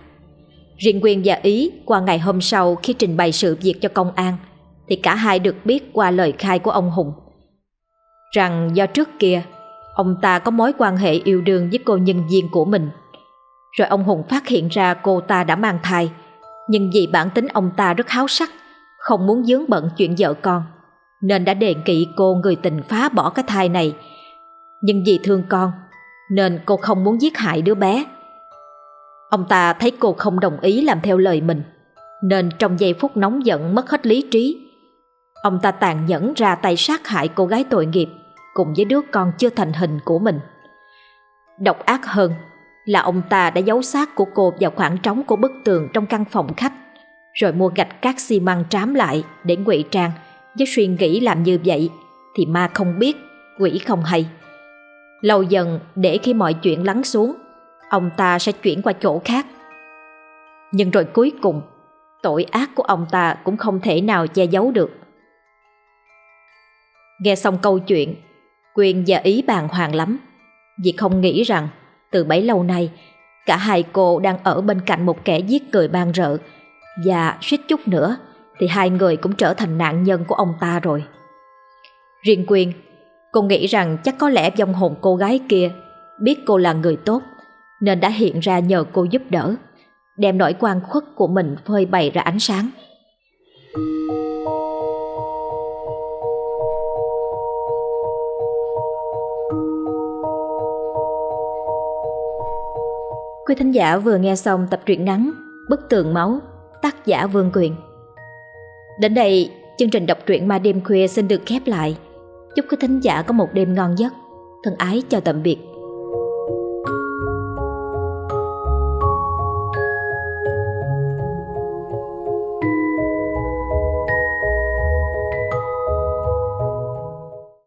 Riêng Quyên và Ý qua ngày hôm sau khi trình bày sự việc cho công an thì cả hai được biết qua lời khai của ông Hùng rằng do trước kia ông ta có mối quan hệ yêu đương với cô nhân viên của mình. Rồi ông Hùng phát hiện ra cô ta đã mang thai nhưng vì bản tính ông ta rất háo sắc, không muốn dướng bận chuyện vợ con, nên đã đề nghị cô người tình phá bỏ cái thai này. Nhưng vì thương con, nên cô không muốn giết hại đứa bé. Ông ta thấy cô không đồng ý làm theo lời mình, nên trong giây phút nóng giận mất hết lý trí. Ông ta tàn nhẫn ra tay sát hại cô gái tội nghiệp cùng với đứa con chưa thành hình của mình. Độc ác hơn là ông ta đã giấu xác của cô vào khoảng trống của bức tường trong căn phòng khách rồi mua gạch cát xi măng trám lại để ngụy trang với suy nghĩ làm như vậy thì ma không biết, quỷ không hay. Lâu dần để khi mọi chuyện lắng xuống, ông ta sẽ chuyển qua chỗ khác. Nhưng rồi cuối cùng, tội ác của ông ta cũng không thể nào che giấu được. Nghe xong câu chuyện, Quyền và Ý bàn hoàng lắm, vì không nghĩ rằng từ bấy lâu nay, cả hai cô đang ở bên cạnh một kẻ giết người ban rợ và suýt chút nữa thì hai người cũng trở thành nạn nhân của ông ta rồi. Riêng Quyên, cô nghĩ rằng chắc có lẽ dòng hồn cô gái kia biết cô là người tốt nên đã hiện ra nhờ cô giúp đỡ, đem nỗi quan khuất của mình phơi bày ra ánh sáng. Quý thính giả vừa nghe xong tập truyện ngắn Bức tường máu, tác giả Vương Quyền. Đến đây, chương trình đọc truyện ma đêm khuya xin được khép lại. Chúc quý thính giả có một đêm ngon giấc. Thân ái chào tạm biệt.